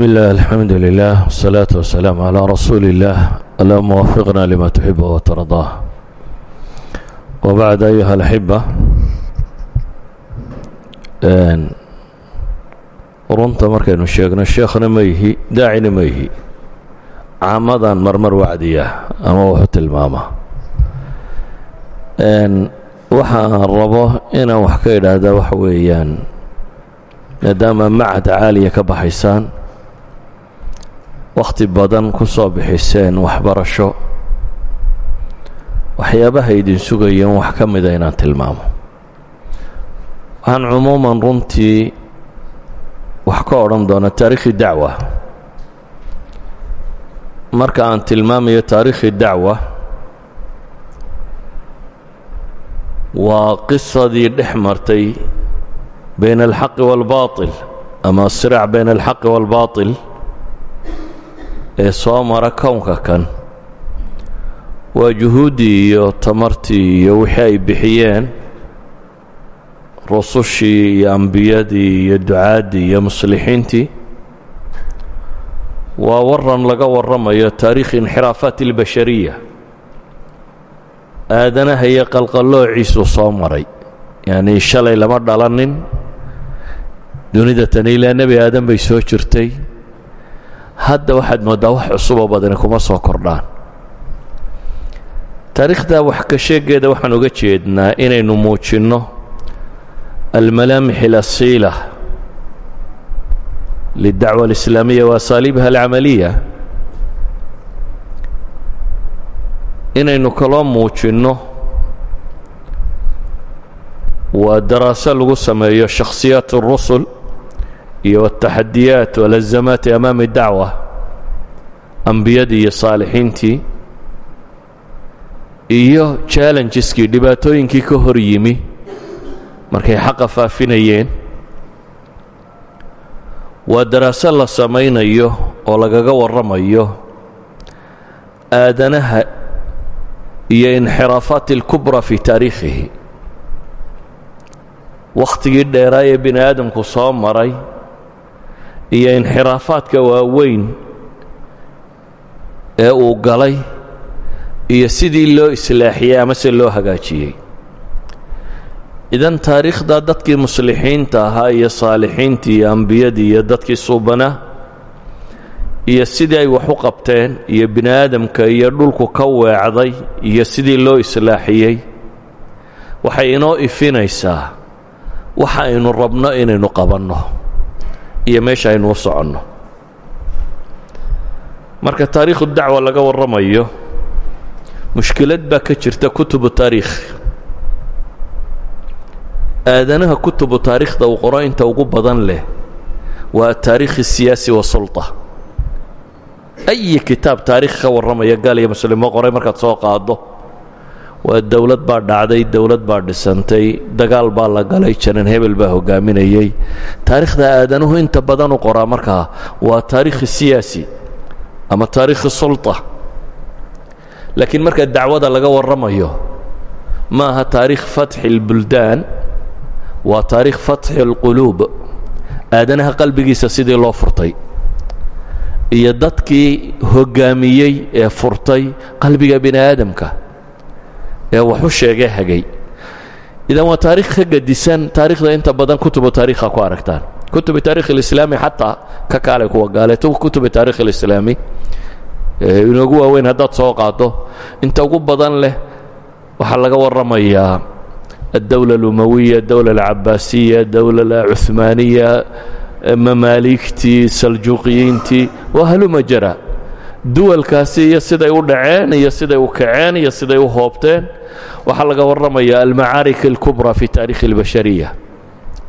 bismillaah alxamdu lilah wsalaatu wasalaamu calaa rasuuli illaah allahuma wafiqna lima tuxiba watardaa wabacd ayuha alxiba runta markaynu sheegno sheekhna ma yihi daacina ma yihi caamadan marmar wacdiya ama wuxu tilmaama. Waxaan rabo inaan wax ka idhaahdaa waxa weeyaan maadaama macad caaliya ka baxaysaan wakhti badan ku soo bixiseen waxbarasho waxyaabaha idin sugayeen wax ka mida ah inaan tilmaamo. Waxaan cumuuman runtii wax ka odhan doonaa taariikhi dacwa. Marka aan tilmaamayo taariikhi dacwa waa qisadii dhex martay bayn alxaqi waalbaatil ama asiraac bayn alxaqi waalbaatil ee soo mara kownka kan. Waa juhuuddii iyo tamartii iyo wixii ay bixiyeen rusushii iyo ambiyadii iyo ducaaddii iyo muslixiintii. Waa waran laga warramayo taariikhi inxiraafaat اlbashariya aadanaha iyo qalqaloociisuu soo maray. Yacnii shalay lama dhalanin dunida tani ilaa nebi aadan bay soo jirtay hadda waxaad mooddaa wax cusuboo badani kuma soo kordhaan. taariikhda wax ka sheegeeda waxaan uga jeednaa inaynu muujinno almalaamix alasiila lidacwa alislaamiya wa asaaliibha alcamaliya. inaynu kaloo muujinno waa daraaso lagu sameeyo shakhsiyaat اrusul iyo ataxadiyaat walazamaati amaami dacwa ambiyadii iyo saalixiintii iyo challenjeskii dhibaatooyinkii ka hor yimi markay xaqa faafinayeen waa daraaso la samaynayo oo lagaga warramayo aadanaha iyo inxiraafaat اlkubra fi taariikhihi. Wakhtigii dheeraa ee bini aadamku soo maray iyo inxiraafaadka waaweyn ee uu galay iyo sidii loo islaaxiyey amase loo hagaajiyey. Idan taariikhda dadkii muslixiinta ahaa iyo saalixiintii iyo ambiyadii iyo dadkii suubanaa iyo sidii ay wax u qabteen iyo bini aadamka iyo dhulku ka weecday iyo sidii loo islaaxiyey waxay inoo ifinaysaa waxa aynu rabno inaynu qabanno iyo meesha aynu u soconno marka taariikhu dacwa laga warramayo mushkilad baa ka jirta kutubu taariikh aadanaha kutubu taariikhda uu qoro inta ugu badan leh waa ataariikh الsiyaasi wasulطa أyi kitaab taarikh ka warramaya gaal iyo muslimo qoray markaad soo qaado waa dowlad baa dhacday dowlad baa dhisantay dagaal baa la galay janan hebel baa hogaaminayey taariikhda aadanuhu inta badan u qoraa markaa waa taariikhi siyaasi ama taariikhi sulta. Laakiin marka dacwada laga warramayo ma aha taariikh fatxi اlbuldaan waa taariikh fatxi اlquluub aadanaha qalbigiisa sidii loo furtay. Iyo dadkii hogaamiyey ee furtay qalbiga bini aadamka ee wax u hagay. Idan waa taarikh ka gadisan inta badan kutubu taarikha ku aragtaan. Kutubi taarikh alislaami xataa ka kaalay kuwa gaaleeto kutubi taarikh alislaami inoogu waaweyn haddaad soo qaado inta ugu badan leh waxaa laga warramayaa addawla alumawiya addawla alcabaasiya addawla alcuhmaaniya mamaaligtii saljuuqiyiintii waa haluma duwalkaasi iyo siday u dhaceen iyo siday u kaceen iyo siday u hoobteen waxaa laga warramaya almacaarik اlkubra fi taarikhi اlbashariya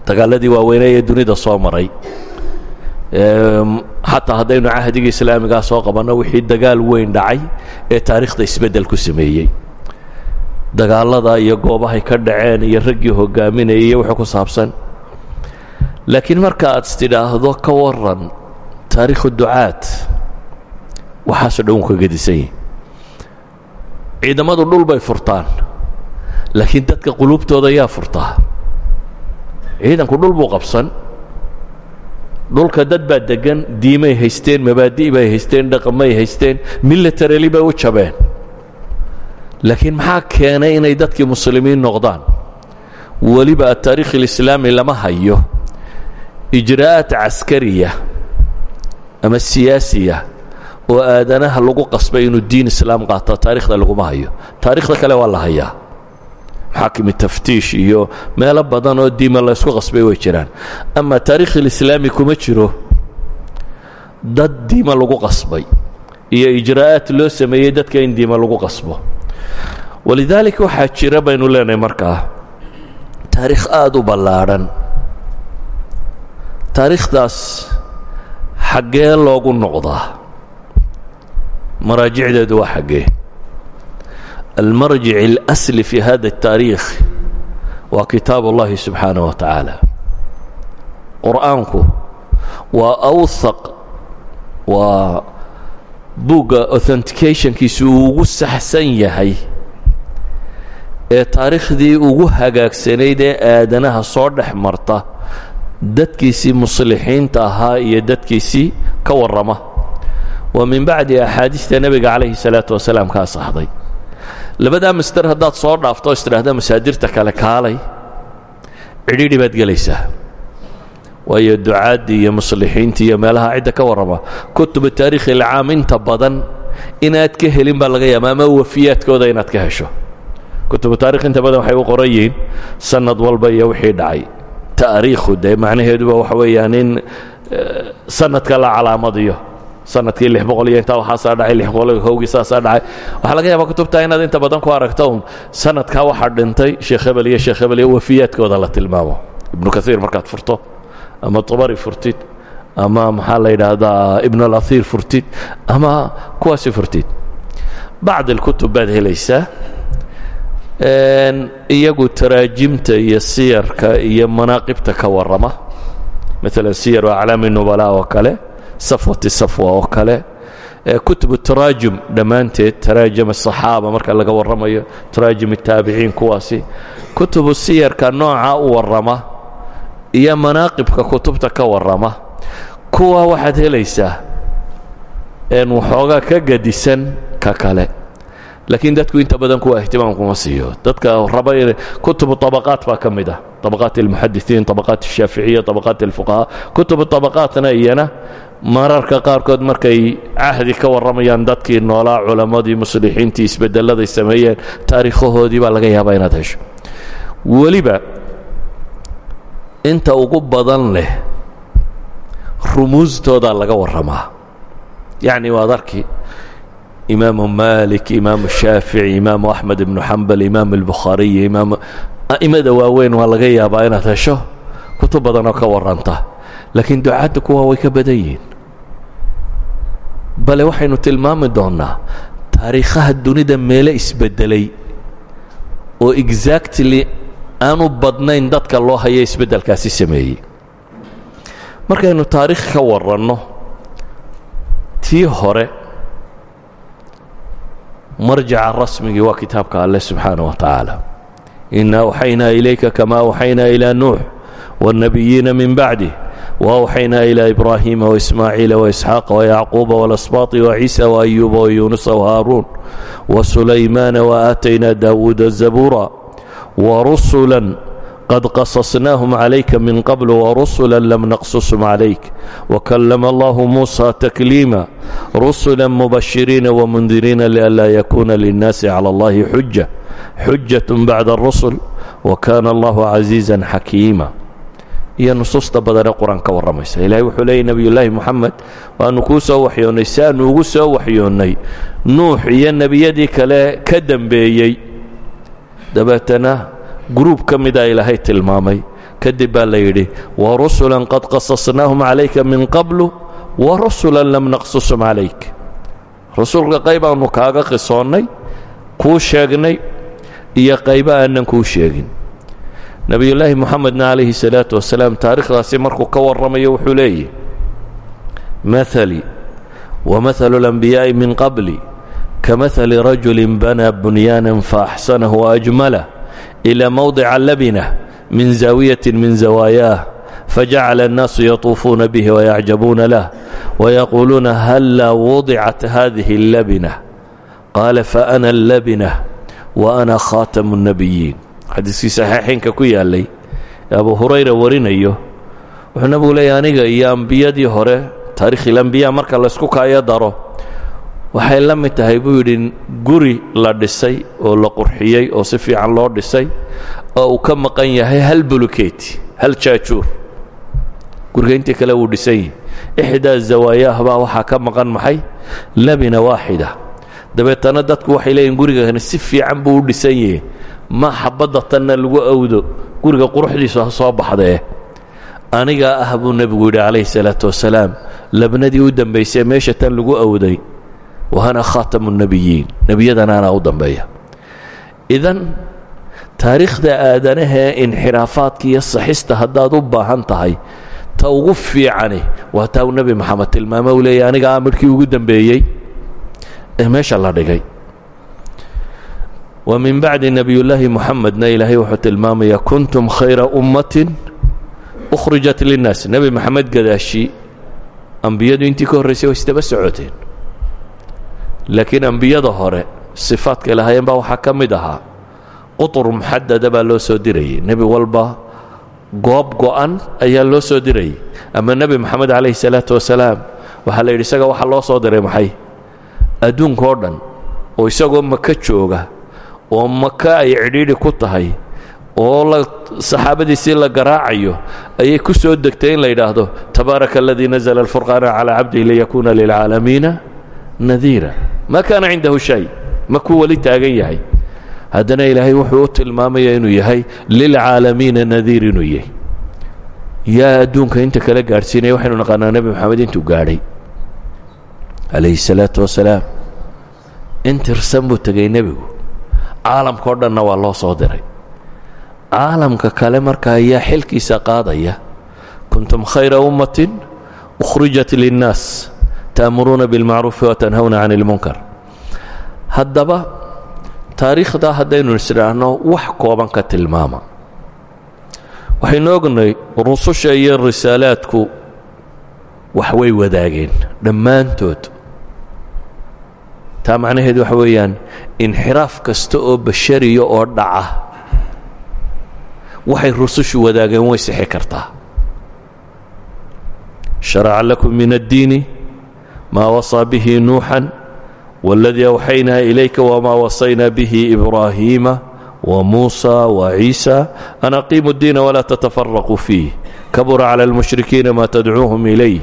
dagaaladii waaweynee ee dunida soo maray. Xataa haddaynu cahdiga islaamigaa soo qabanno wixii dagaal weyn dhacay ee taarikhda isbeddel ku sameeyey. Dagaalada iyo goobahay ka dhaceen iyo raggii hogaaminayay iyo wuxuu ku saabsan. Laakiin marka aad istidhaahdo ka waran taariikhu ducaad waxaasoo dhan wuu ka gedisan yahi ciidamadu dhul bay furtaan laakiin dadka quluubtooda yaa furtaa. Ciidanku dhul buu qabsan. Dhulka dad baa deggan diimay haysteen mabaadi' bay haysteen dhaqamay haysteen milatarali bay u jabeen. Laakiin maxaa keenay inay dadkii muslimiin noqdaan? Weliba ataariikh alislaami lama hayo. Ijraa'aat caskariya ama siyaasiya oo aadanaha lagu qasbay inuu diin islaam qaato taarikhda laguma hayo. Taarikhda kale waa la hayaa. Maxaakimi taftiish iyo meelo badan oo diima la ysku qasbay way jiraan. Ama taarikh alislaami kuma jiro dad diima lagu qasbay iyo ijraa'aat loo sameeyey dadka in diima lagu qasbo. Walidaalika waxaa jira baynu leenahay markaa taariikh aada u ballaadhan taariikhdaas xaggee loogu noqdaa maraajicdeedu waa xaggee almarjic اlasli fi hada الtaariikh waa kitaab اllahi subxaanaه wa tacaala qur'aanku waa awhaq waa buugga authenticationkiisu uu ugu saxsan yahay ee taariikhdii ugu hagaagsanayd ee aadanaha soo dhex marta dadkiisii muslixiinta ahaa iyo dadkiisii ka warrama waa min bacdi axaadiista nebiga calayhi salaatu wasalaam ka asaxday labadaa masder haddaad soo dhaafto istidhaahda masaadirta kale kaalay. Cidhiidhi baad gelaysaa. Waayo ducaaddii iyo muslixiintii iyo meelaha cidda ka warrama kutuba taarikhi ilcaam inta badan inaad ka helin baa laga yaaba ama wafiyaadkooda inaad ka hesho. Kutubu taarikh inta badan waxay u qoran yihiin sanad walba iyo wixii dhacay. Taariikhu dee macnaheeduba waxa weeyaan in sanadka la calaamadiyo sannadkii lix boqol iyo intaa waxaasaa dhacay lix boqol saasaa dhacay. Waxaa laga yaabaa kutubta inaad inta badan ku aragto un sanadkaa dhintay sheekh hebel iyo sheekh hebel iyo la tilmaamo. Ibnu kaiir markaad furto ama tabari furtid ama maxaa la yidhaahdaa ibn alaiir furtid ama kuwaasi furtid. Bacd alkutub baad helaysaa iyagu taraajimta iyo siyarka iyo manaaqibta ka warrama maalan siyaru aclaami nubala oo safwati safwa oo kale kutubu taraajum dhammaanteed taraajum asaxaaba marka laga warramayo taraajum الtaabiciin kuwaasi kutubu siyarka nooca u warrama iyo manaaqibka kutubta ka warrama kuwa waxaad helaysaa waxoogaa ka gadisan ka kale laakiin dadku inta badan kuwa ihtimaam kuma siiyo dadka raba kutubu طabaqaat baa ka mid ah طabaqaat اlmuxadisiin طabaqaat الshaaficiya طabaqaat اlfuqahaa kutubu طabaqaatna iyana mararka qaarkood markay cahdi ka warramayaan dadkii noolaa culammadii muslixiintii isbedelladay sameeyeen taariikhahoodii baa laga yaabaa inaad hesho. Weliba inta ugu badan leh rumuustoodaa laga warramaa. Yacni waad arki imaamu malik imaamu shaafici imaamu axmed ibnu xambal imaamu albukhaariy imaam a'imada waaweyn waa laga yaabaa inaad hesho. Kutub badanoo ka warranta laakiin ducaadda kuwa way ka badan yihiin bale waxaynu tilmaami doonnaa taariikhaha dunida meele isbeddelay oo exactly aanu badnayn dadka loo haya isbeddelkaasi sameeyey. Markaynu taariikh ka warranno tii hore marjaca rasmigii waa kitaabka alleh subxaanah wa tacaala. Ina awxaynaa ilayka kama awxaynaa ilaa nuux wاlnabiyiina min bacdih وأوحينا إلى إبراهيم وإسماعيل وإسحاق ويعقوب والأسباط وعيسى وأيوب ويونس وهارون وسليمان وآتينا داود الزبورا ورسلا قد قصصناهم عليك من قبل ورسلا لم نقصصهم عليك وكلم الله موسى تكليما رسلا مبشرين ومنذرين لئلا يكون للناس على الله حجة حجة بعد الرسل وكان الله عزيزا حكيما iyo nusuusta badanee qur'aan ka warramaysa. Ilaahay wuxuu leeyay nebiyullaahi moxamed waannu kuu soo waxyoonnay si aannu ugu soo waxyoonnay. Nuux iyo nebiyadii kale ka dembeeyey dabeetana gruub ka mida ilaahay tilmaamay. Kadib baa la yidhi wa rusulan qad qasasnaahum calayka min qablu wa rusulan lam naqsusum calayk. Rasuulka qayb aannu kaaga qisoonnay kuu sheegnay iyo qaybo aanan kuu sheegin nebiyullaahi moxamedna calayhi salaatu wasalaam taarikhdaasi markuu ka warramayo wuxuu leeyahy maali wamahalu اlanbiyaa'i min qabli kamahali rajulin banaa bunyaanan faaxsanahu waajmalah ilaa mowdica labinah min zaawiyatin min zawaayaah fajacala الnaasu yطuufuuna bih وyacjabuuna lah وyaquuluuna hallaa wudicat hadihi اllabina qaala faأna اllabina وأna khaatamu الnabiyiin xadiiskii saxiixaynka ku yaalay abu hurayra warinayo wuxuu nabigu leeyahy aniga iyo ambiyadii hore taariikhilambiya marka laysku kaayo daro waxay la mid tahay buu yidhi guri la dhisay oo la qurxiyey oo si fiican loo dhisay oo uu ka maqan yahay hal buluketi hal jaajuur. Guriga kale wuu dhisan yahi ixdaa zawaayaah baa waxaa ka maqan maxay? Labina waaxida. Dabeetana dadku waxay leeyihiin gurigani si fiican buu u dhisan yahe ma xabadda tanna lagu awdo guriga quruxdiisu ha soo baxdee. Anigaa ah buu nebigu yidhi calayhi salaatu wasalaam labnadii u dambaysay meesha tan lagu awday wahana khaatamu nebiyiin nebiyadana anaa u dambeeya. Idan taariikhda aadanahee inxiraafaadka iyo saxista haddaad u baahan tahay ta ugu fiicani waa taa uu nebi moxamed tilmaame uu leeyahy aniga amarkii ugu dambeeyey ee meesha la dhigay wa min bacdi nebiyullaahi moxamedna ilaahay wuxuu tilmaamayaa kuntum khayra ummatin ukhrijat linnaas. Nebi moxamed gadaashi ambiyadu intii ka horraysay way isdaba socoteen. Laakiin ambiyada hore sifaadkay lahaayeen baa waxaa ka mid ahaa qutur muxadada baa loo soo dirayay nebi walba goob go'an ayaa loo soo dirayay ama nebi moxamed calayhi salaatu wasalaam waxaa la yidhi isaga waxaa loo soo diray maxay? Adduunka oo dhan oo isagoo maka jooga oo maka ay cidhiidhi ku tahay oo saxaabadiisii la garaacayo ayay ku soo degtay in la yidhaahdo tabaaraka aladii nazla alfurqaana calaa cabdihi liyakuuna lilcaalamiina nadiira. Ma kaana cindahu shay ma kuu weli taagan yahay. Haddana ilaahay wuxuu u tilmaamaya inuu yahay lilcaalamiina nadiir inuu yahay. Yaa adduunka inta kala gaadhsiinaya waxaynu naqaanaa nebi moxamed intuu gaadhay calayhi salaatu wasalaam. In tirsan buu tegay nebigu caalamka o dhanna waa loo soo diray. Caalamka kale marka ayaa xilkiisa qaadaya kuntum khayra ummatin ukhrijat linnaas ta'muruuna bilmacruufi watanhawna can اlmunkar haddaba taariikhdaa haddaynu isdhaahno wax kooban ka tilmaama. Waxaynu ognay rususha iyo risaalaadku wax way wadaageen dhammaantood taa macnaheedu waxa weeyaan inxiraaf kasta oo bashariya oo dhaca waxay rusushu wadaageen way sixi kartaa sharaca lakum min addiini ma waصى bihi nuuxا wاladii أwxaynaa ilayka wma waصaynaa bihi إbraahiima وmuusى وciisى an aqiimu الdiina wla tتafaraquu fiih kabura calى اlmuشhrikiina ma tadcuuهum ilayh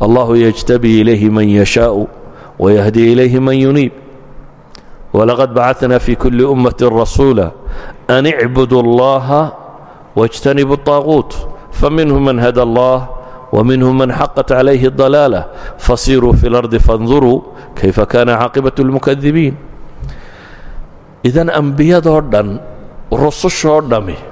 allahu yجtabi ilayhi man yashaaء وyahdi ilayhi man yuniib walaqad bacثna fi kuli أmaة rasuula an اcbuduu اllaha واjtanibuu الطaaغuut faminhm man hada اllah وminهm man xaqat عalayhi الضalaalة fasiruu fi اlarضi faاnduruu kayfa kana caaqibaة اlmukadibiin idan ambiyadoo dhan rusushoo dhammi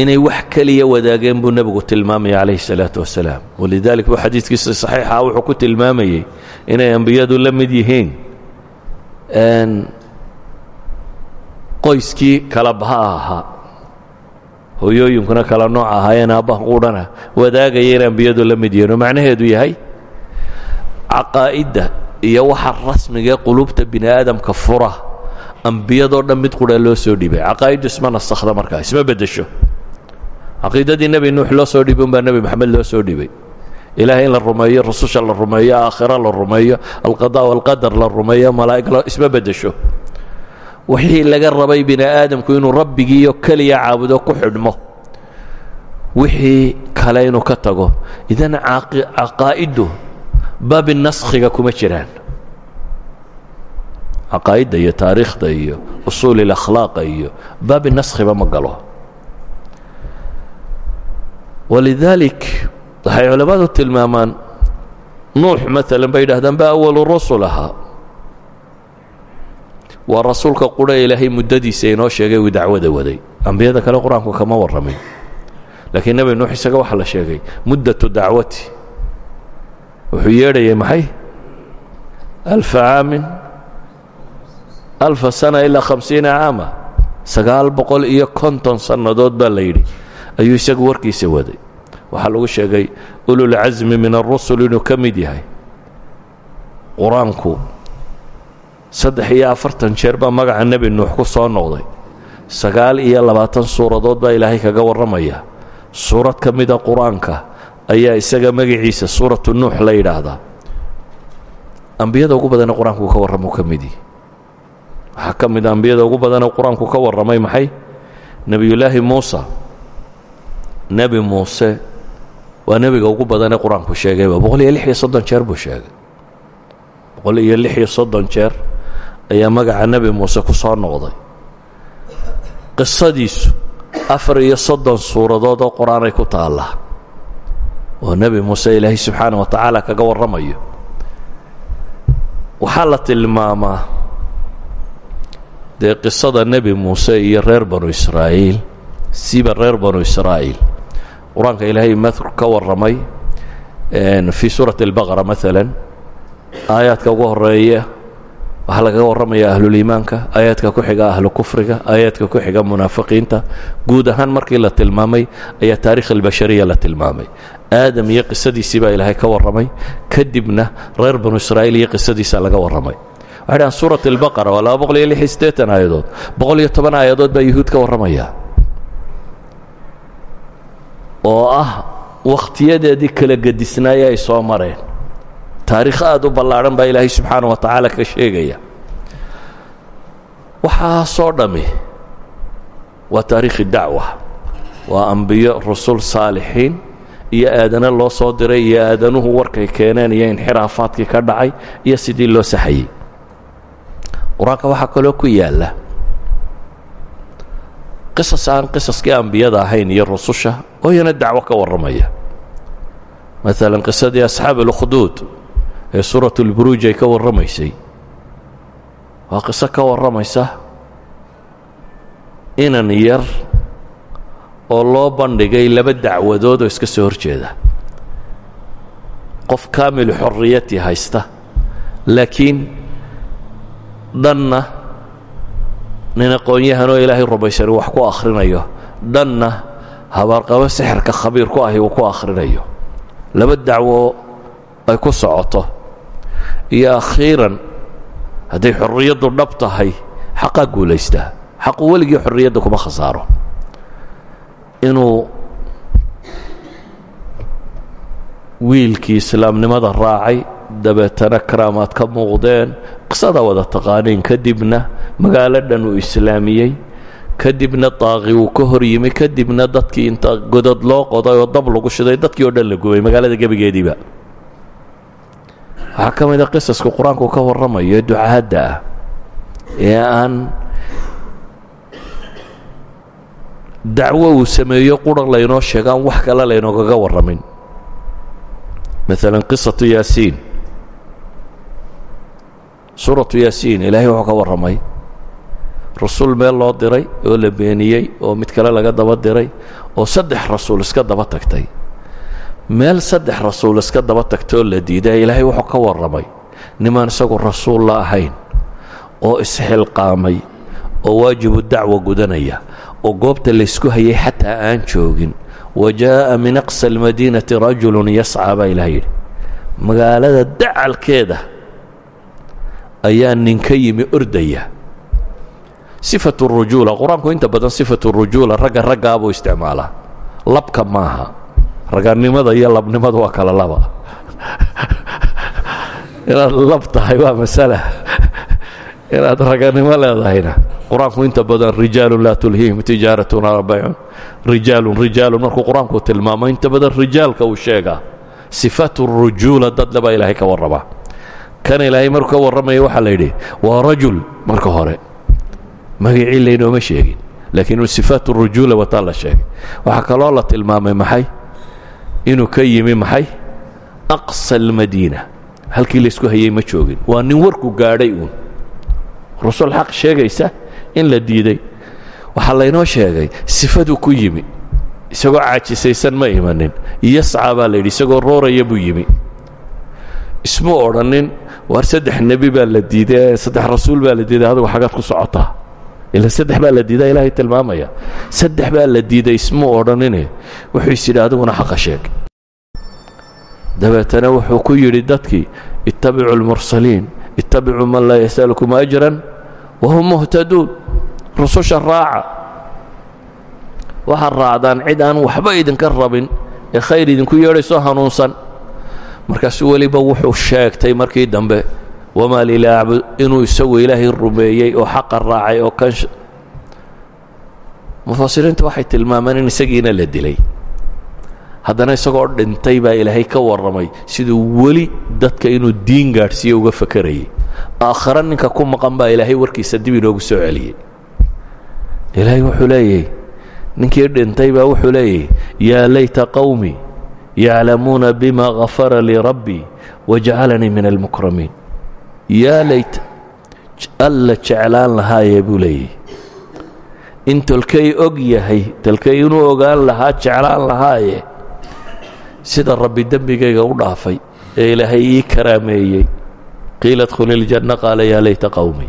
inay wax keliya wadaageen buu nebigu tilmaamaya calayhi salaatu wasalaam. Walidaalika buu xadiidkiisa saxiixa wuxuu ku tilmaamayey inay ambiyadu la mid yihiin. Qoyskii kalaba ha ahaa hooyooyinkuna kala nooc ahaayeen aabbahan quudhana wadaagayeen ambiyadu la mid yihiin. Macnaheedu yahay caqaa'idda iyo waxa rasmigae qulubta bini aadamka fura ambiyadoo dhan qudha loo soo dhibay. Caqaa'iddu isma nasakda markaa isma beddesho caqiidadii nebi nuux loo soo dhibay umbaa nebi moxamed loo soo dhibay ilaahay in la rumeeyo rususha la rumeeyo aakhira la rumeeyo alqada walqadar la rumeeyo malaa'ig isma beddesho wixii laga rabay bini aadamku inuu rabbigiiyo keliya caabudo ku xidhmo wixii kale inuu ka tago idan caqaa'iddu baabi naskhiga kuma jiraan caqaa'idda iyo taariikhda iyo usuul iyo baabi naskhiba ma galo walidaalik waxay culammadu tilmaamaan nuux maalan bay yidhahdaan ba awalu rusul ahaa waa rasuulka qura ilaahay muddadiisa inoo sheegay uu dacwada waday. Ambiyada kale qur'aanku kama warramin. Laakiin nebi nuux isaga waxaa la sheegay muddatu dacwati. Wuxuu yeedhayay maxay? Alfa caamin alfa sana ilaa khamsiina caama sagaal boqol iyo konton sannadood baa la yidhi ayuu isagu warkiisa waday. Waxaa lagu sheegay ululcasmi min arusul inuu ka mid yahay. Qur'aanku saddex iyo afartan jeer baa magaca nebi nuux ku soo noqday. Sagaal iyo labaatan suuradood baa ilaahay kaga warramaya. Suurad ka mida qur'aanka ayaa isaga magaciisa suuratu nuux la yidhaahdaa. Ambiyada ugu badanee qur'aanku ka warramuu ka mid waxaa ka mid a ambiyada ugu badanee qur'aanku ka warramay maxay? Nebiyullaahi muusa nebi muuse waa nebiga ugu badanee qur'aanku sheegayba boqol iyo lix iyo soddon jeer buu sheegay. Boqol iyo lix iyo soddon jeer ayaa magaca nebi muuse ku soo noqday. Qisadiisu afar iyo soddon suuradood oo qur'aanay ku taallaa oo nebi muuse ilaahay subxaana wa tacaala kaga warramayo. Waxaa la tilmaamaa dee qisada nebi muuse iyo reer banu israa'iil siba reer banu israa'iil qur'aanka ilaahay madkur ka warramay fii suurati albaqara maalan aayaadka ugu horreeya waxaa lagaga warramaya ahluliimaanka aayaadka ku xiga ahlu kufriga aayaadka ku xiga munaafiqiinta guud ahaan markii la tilmaamay ayaa taarikh albashariya la tilmaamay. Aadam iyo qisadiisii baa ilaahay ka warramay kadibna reer banu israa'iil iyo qisadiisa laga warramay. Waxay dhahaan suurat albaqara boqol iyo lix iyo siddeetan boqol iyo toban aayadood baa yuhuud ka warramaya oo ah wakhtiyadeedii kala gedisnaaya ay soo mareen. Taariikh aad u ballaadhan baa ilaahay subxaana wa tacaala ka sheegaya. Waxaasoo dhammi waa taariikhi dacwa. Waa ambiyo rusul saalixiin iyo aadana loo soo diray iyo aadanuhu warkay keeneen iyo inxiraafaadkii ka dhacay iyo sidii loo saxayey qur'aanka waxaa kaloo ku yaalla qisas aan qisaskii ambiyada ahayn iyo rususha oo iyana dacwo ka warramaya. Maalan qisadii asxaab اlkhduud ee suurat اlburuuj ay ka warramaysay waa qiso ka warramaysa inan yar oo loo bandhigay laba dacwadood oo iska soo hor jeeda qof kaamilu xorriyati haysta laakiin dhanna nin aqoon-yahanoo ilaahay rumaysani wax ku akhrinayo dhanna habaarqabo sixirka khabiir ku ahi uu ku akhrinayo laba dacwo ay ku socoto. Iyo akhiiran hadday xorriyaddu dhab tahay xaqaa guulaystaa xaqu weligii xorriyadda kuma khasaaro. Inuu wiilkii islaamnimada raacay dabeetana karaamaad ka muuqdeen qisadaa wada taqaaniin kadibna magaalo dhan uu islaamiyey kadibna daaqi uu ka hor yimi kadibna dadkii inta godod loo qoday oo dab lagu shiday dadkii oo dhan la gubay magaalada gebigeediiba. Waxaa ka mid a qisaska qur'aanku ka warramayo ducaadda ah ee aan dacwo uu sameeyo qura laynoo sheego aan wax kale laynoogaga warramin. Maalan qisatu yaasiin suuratu yaasiin ilaahay wuxuu ka warramay. Rasuul meel loo diray oo la beeniyey oo mid kale laga daba diray oo saddex rasuul iska daba tagtay. Meel saddex rasuul iska daba tagtay oo la diiday ilaahay wuxuu ka warramay. Nimaan isagu rasuul la ahayn oo isxilqaamay oo waajibu dacwa gudanaya oo goobta laysku hayay xataa aan joogin. Wa jaa'a min aqsa almadiinati rajulun yascaa baa ilaah yidhi. Magaalada dacalkeeda ayaa ninka yimi ordaya sifatu rujuula qur'aanku inta badan sifatu rujuula ragga raggaa buu isticmaalaa. Labka maaha. Raganimada iyo labnimada waa kala laba. Inaad lab tahay waa masala. Inaad raganimo leedahayna. Qur'aanku inta badan rijaalun laa tulhiihim tijaaratun alaa rijaalun rijaalun markuu qur'aanku tilmaamo inta badan rijaalka uu sheegaa. Sifaatu rujuula dadle baa ilaahay ka warramaa kan ilaahay markuu ka warramaya waxaa la yidhi waa rajul marka hore magacii laynooma sheegin laakiin sifaatu rujuula wataa la sheegay. Waxaa kaloo la tilmaamay maxay? Inuu ka yimi maxay? Aqsa almadiina. Halkii laysku hayay ma joogin. Waa nin warku gaadhay uun. Rusul xaq sheegaysa in la diiday. Waxaa laynoo sheegay sifaduu ku yimi isagoo caajisaysan ma imanin. Yascaa baa la yidhi isagoo rooraya buu yimi. Ismu odhanin waar saddex nebi baa la diiday saddex rasuul baa la diiday adigu xagaad ku socotaa ila saddex baa la diidaa ilaahay tilmaamaya. Saddex baa la diiday ismuu odhanine wuxuu is yidhi adiguna xaqa sheeg. Dabeetana wuxuu ku yidhi dadkii ittabicuu اlmursaliin ittabicuu man laa yasalukum ajran wahum muhtaduun rususha raaca. Waxaad raacdaan cid aan waxba idinka rabin ee khayr idinku yeedhaysoo hanuunsan markaasuu weliba wuxuu sheegtay markii dambe wamaa lilaacbud inuu isagu ilaahay rumeeyey oo xaqa raacay oo kan mufasiriintu waxay tilmaameen in isagiina la dilay. Haddana isagoo dhintay baa ilaahay ka warramay siduu weli dadka inuu diin gaadhsiiyo uga fakarayay. Aakhare ninka ku maqan baa ilaahay warkiisa dib inoogu soo celiyey ilaahay wuxuu leeyahy ninkii dhintay baa wuxuu leeyahy yaa layta qawmi yaclamuuna bima gafara lii rabbii wajacalanii min almukramiin yaa layta alla jeclaan lahaayee buu leeyahy in tolkay og yahay tolkay inuu ogaan lahaa jeclaan lahaaye. Sida rabbi dembigayga u dhaafay ee ilaahay ii karaameeyey. Qiila dkhuli iljanna qaala yaa layta qawmi.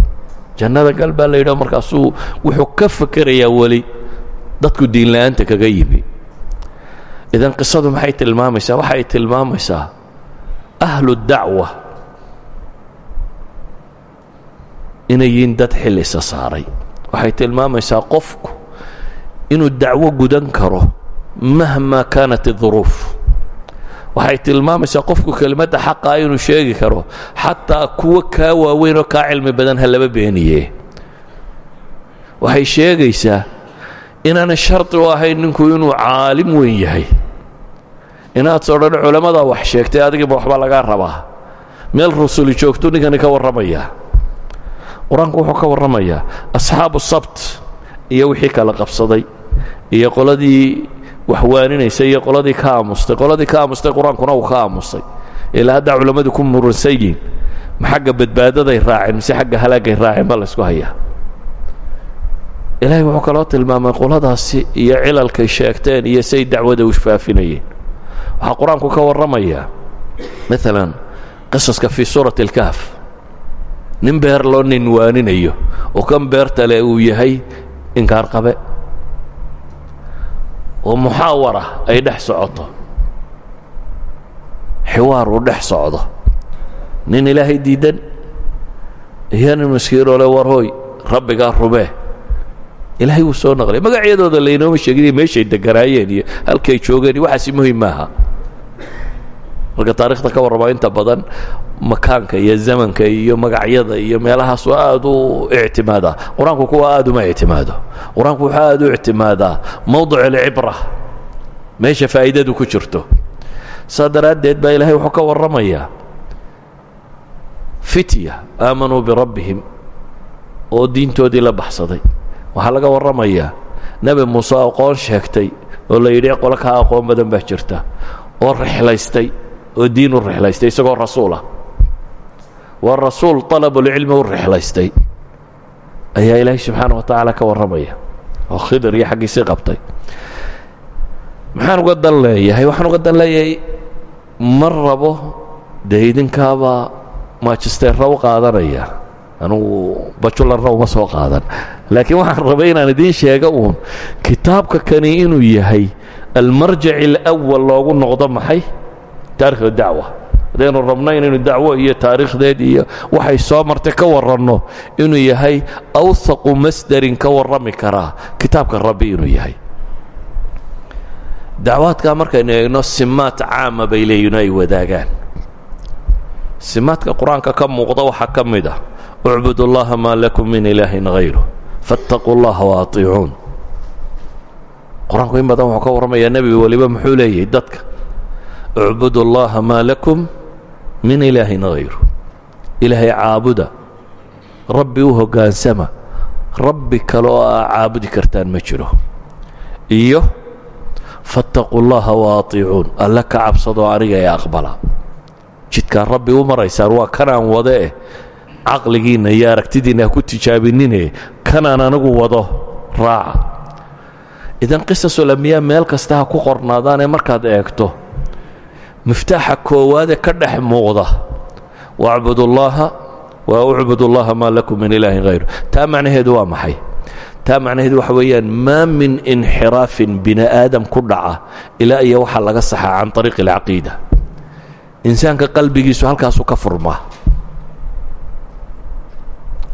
Jannada gal baa la yidhaho markaasuu wuxuu ka fakerayaa weli. Dadku diinla'aanta kaga yimi idan qisadu maxay tilmaamaysaa? Waxay tilmaamaysaa ahlu dacwa. Inay yihiin dad xil isa saaray. Waxay tilmaamaysaa qofku inuu dacwo gudan karo mahma kaanat الduruuf waxay tilmaamaysaa qofku kelimadda xaqaa inuu sheegi karo xataa kuwo kaa waaweyn oo kaa cilmi badan ha laba beeniye waxay sheegaysaa inaanay shardi u ahayn ninku inuu caalim weyn yahay. Inaad soo dhan culammadaa wax sheegtay adigiiba waxbaa lagaa rabaa. Meel rusuli joogtu ninkani ka warramaya. Qur'aanku wuxuu ka warramayaa asxaabu sabt iyo wixii kala qabsaday iyo qoladii waxwaaninaysay iyo qoladii ka aamustay qoladii ka aamustay qur'aankuna uu ka aamusay. Ilaa haddaa culammadu ku muransan yihiin ma xagga badbaadaday raaceen mise xagga halaagay raaceen baa laysku hayaa ilaahay wuxuu kaloo tilmaamay qoladaasi iyo cilalkay sheegteen iyo say dacwada u faafinayeen waxaa qur'aanku ka warramayaa maalan qisaska fii suurati اlkahf nin beer loo ninwaaninayo oo kan beertale uu yahay inkaar qabe. Oo muxaawara ay dhex socoto. Xiwaar uu dhex socdo. Nin ilaahay diidan iyo nin maskiinoo le warhooy rabbigaa rumee ilaahay wuu soo naqlay. Magacyadooda laynooma sheegin meeshay deganaayeen iyo halkay joogeen iyo waxaasi muhiim maaha marka taarikhda ka warramaa inta badan makaanka iyo zamanka iyo magacyada iyo meelahaas waa aad u ictimaadaa qur'aanku kuwa aad uma ictimaado. Qur'aanku wuxuu aad u ictimaadaa mowdic alcibra meesha faa'iidadu ku jirto. Saa daraaddeed baa ilaahay wuxuu ka warramayaa fitya aamanuu birabbihim oo diintoodii la baxsaday waxaa laga warramayaa. Nebi muuse aqoon sheegtay oo la yidhi kaa aqoon badan baa jirta. Oo rixlaystay oo diin u rixlaystay isagoo rasuulah waa rasuul طalabulcilmi u rixlaystay. Ayaa ilaahay subxaana wa tacaala ka warramaya. Oo khidr iyo xaggiisii qabtay. Maxaan uga dan leeyahay waxaan uga dan leeyahay ma rabo dee idinkaabaa majisteerra u anugu bajularna uma soo qaadan. Laakiin waxaan rabay inaan idiin sheega uun kitaabka kani inuu yahay almarjac اlأwal loogu noqdo maxay? Taarikh dacwa. Haddaynu rabno inaynu dacwo iyo taariikhdeed iyo waxay soo martay ka warranno inuu yahay awhaqu masdarin ka warrami karaa kitaabka rabbi inuu yahay. Dacwaadkaa markaynu eegno simaad caama bay leeyihiin ay wadaagaan. Simaadka qur'aanka ka muuqda waxaa ka mid ah ucbud اllaha maa lakum min ilaahin hayru faاtaquu اllaha waaiicuun qur-aanku in badan wuxuu ka warramayaa nebi weliba muxuu leeyahay dadka ucbud اllaha maa lakum min ilaahin hayru ilaahay caabuda rabbi u hoggaansama rabbi kale oo aa caabudi kartaan ma jiro iyo faاtaquu اllaha waaiicuun alla ka cabsadoo aniga ee aqbala jidkaa rabbi u maraysaan waa kanaan wade eh caqligiinna iyo aragtidiinna ha ku tijaabinine kanaan anigu wado raaca idan qisasulamiyaa meel kasta ha ku qornaadaanee markaad eegto miftaaxa koowaadee ka dhex muuqda wacbud ullaaha wa ucbud ullaha maa lakum min ilaahin hayru taa macnaheedu waa maxay? Taa macnaheedu waxa weeyaan maa min inxiraafin bini aadam ku dhaca ilaa iyo waxaa laga saxaa can ariiqi اlcaqiida insaanka qalbigiisu halkaasuu ka furmaa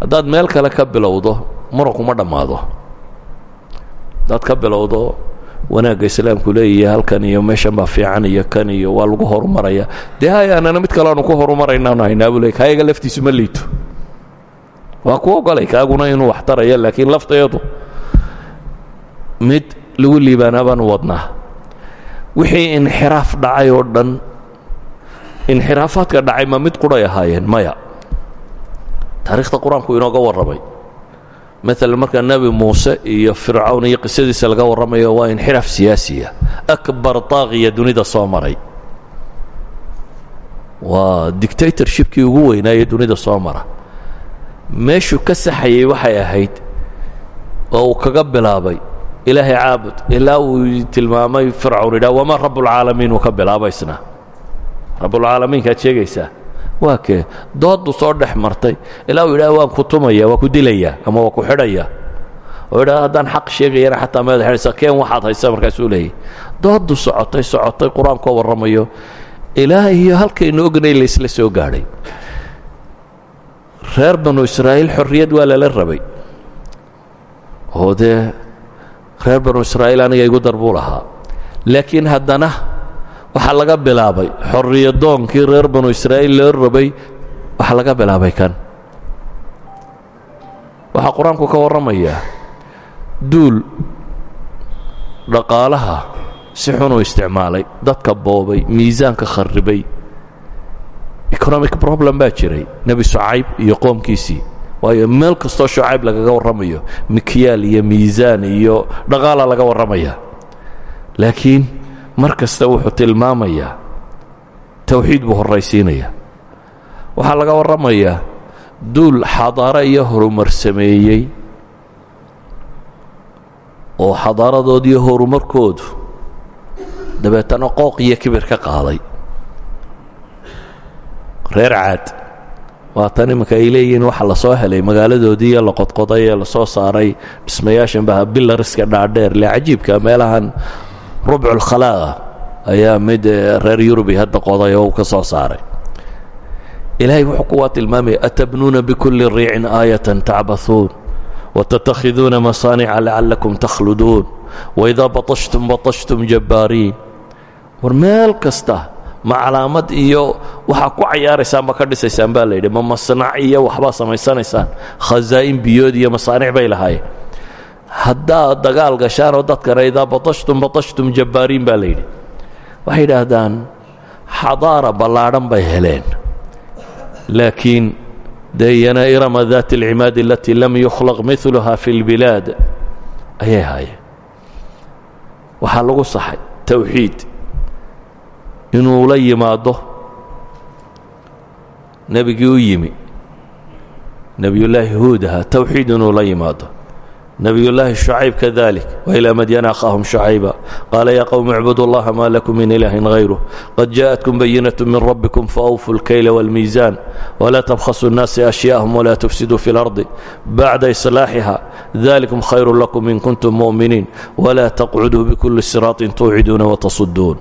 haddaad meel kale ka bilowdo muranku ma dhammaado. Haddaad ka bilowdo wanaagga islaamku leeyahay halkan iyo meeshan baa fiican iyo kan iyo waa lagu horumaraya. Dee hayaanana mid kale aanu ku horumaraynaanu haynaa buu le kayaga laftiisu ma liito. Waa ku ogolay kaaguna inuu wax laakiin lafteedu mid lagu liibaanaa baanu wadnaa. Wixii inxiraaf dhacay oo dhan inxiraafaadka dhacay ma mid quray ahaayeen maya taarikhda qur'aanku inooga warramay. Maalan marka nebi muuse iyo fircawn iyo qisadiisa laga warramayo waa inxiraaf siyaasiya. Akbar taaqiya dunida soo maray. Waa dictatorshipkii ugu weynaaye dunida soo mara. Meeshuu ka saxayey waxay ahayd oo uu kaga bilaabay ilaahay caabud ilaa uu tilmaamay fircawn idhaa wamaa rabbulcaalamiin uu ka bilaabaysna rabbulcaalamiinkaad sheegaysaa waa kee? Dooddu soo dhex martay. Ilaa uu yidhaha waan ku tumaya waa ku dilayaa ama waa ku xidhaya. Oo yidhaha xaq sheegayana xataa meed xidhaysa keen waxaad haysa markaasuu leeyay dooddu socotay socotay qur'aankoo warramayo. Ilaa iyo halkaynu ognay laysla soo gaadhay. Reer banu israa'iil xorriyad waa lala rabay. Oo reer banu israa'iil aniga igu dar lahaa. Laakiin haddana waxaa laga bilaabay xorriyadoonkii reer banu israa'iil loo rabay waxaa laga bilaabay kan. Waxaa qur'aanku ka warramayaa duul dhaqaalaha si xunuu isticmaalay dadka boobay miisaanka kharribay economic problem baa jiray nebi shucayb iyo qoomkiisii. Waayo meel kastoo shucayb lagaga warramayo mikyaal iyo miisaan iyo dhaqaala laga warramaya laakiin mar kasta wuxuu tilmaamayaa tawxiid buu horraysiinayaa. Waxaa laga warramayaa duul xadaaro iyo horumar sameeyey. Oo xadaaradoodiiyo horumarkoodu dabeetana qooq iyo kibir ka qaaday. Reer caad waatan iminka ay leeyihiin waxa la soo helay magaaladoodiiyo la qodqoday ee la soo saaray dhismayaashanba bilariska dhaadheer le cajiibka meelahan rubculkhalaaqa ayaa mid reer yurubi hadda qoday oo uu ka soo saaray. Ilaahay wuxuu kuwaa tilmaamaya atabnuuna bikulli riicin aayatan tacbathuun watattakhiduuna masaanica lacallakum takhluduun waidaa batashtum batashtum jabbaariin war meel kasta ma calaamad iyo waxaa ku cayaaraysaan ma ka dhisaysaan baa layidhi ma masnac iyo waxbaa samaysanaysaan khazaa'in biyood iyo masaanic bay lahaayeen haddaad dagaal gashaanoo dadkana idaa batashtum batashtum jabbaariin baa layidhi waxay yidhaahdaan xadaara ballaadhan bay heleen. Laakiin dee irama daati alcimaadi alatii lam yukhlaq miluha fi اlbilaad ayay haayeen. Waxaa lagu saxay tawxiid. Inuu la yimaado nebigii u yimi. Nebiyullaahi huud ahaa tawxiid inuu la yimaado nebiyullaahi shucayb kadalik wailaa madyana akhaahum shucayba qaala yaa qowmi icbudu allaha maa lakum min ilaahin hayruh qad jaaءatkum bayinat min rabbikum faawfuu اlkayla wاlmiisaan walaa tabkhasuu الnaasi ashyaءahum walaa tufsiduu fi اlardi bacda islaaxiha dalikum khayru lakum in kuntum mu'miniin walaa taqcuduu bikuli siraaطin tuuciduuna watasuduun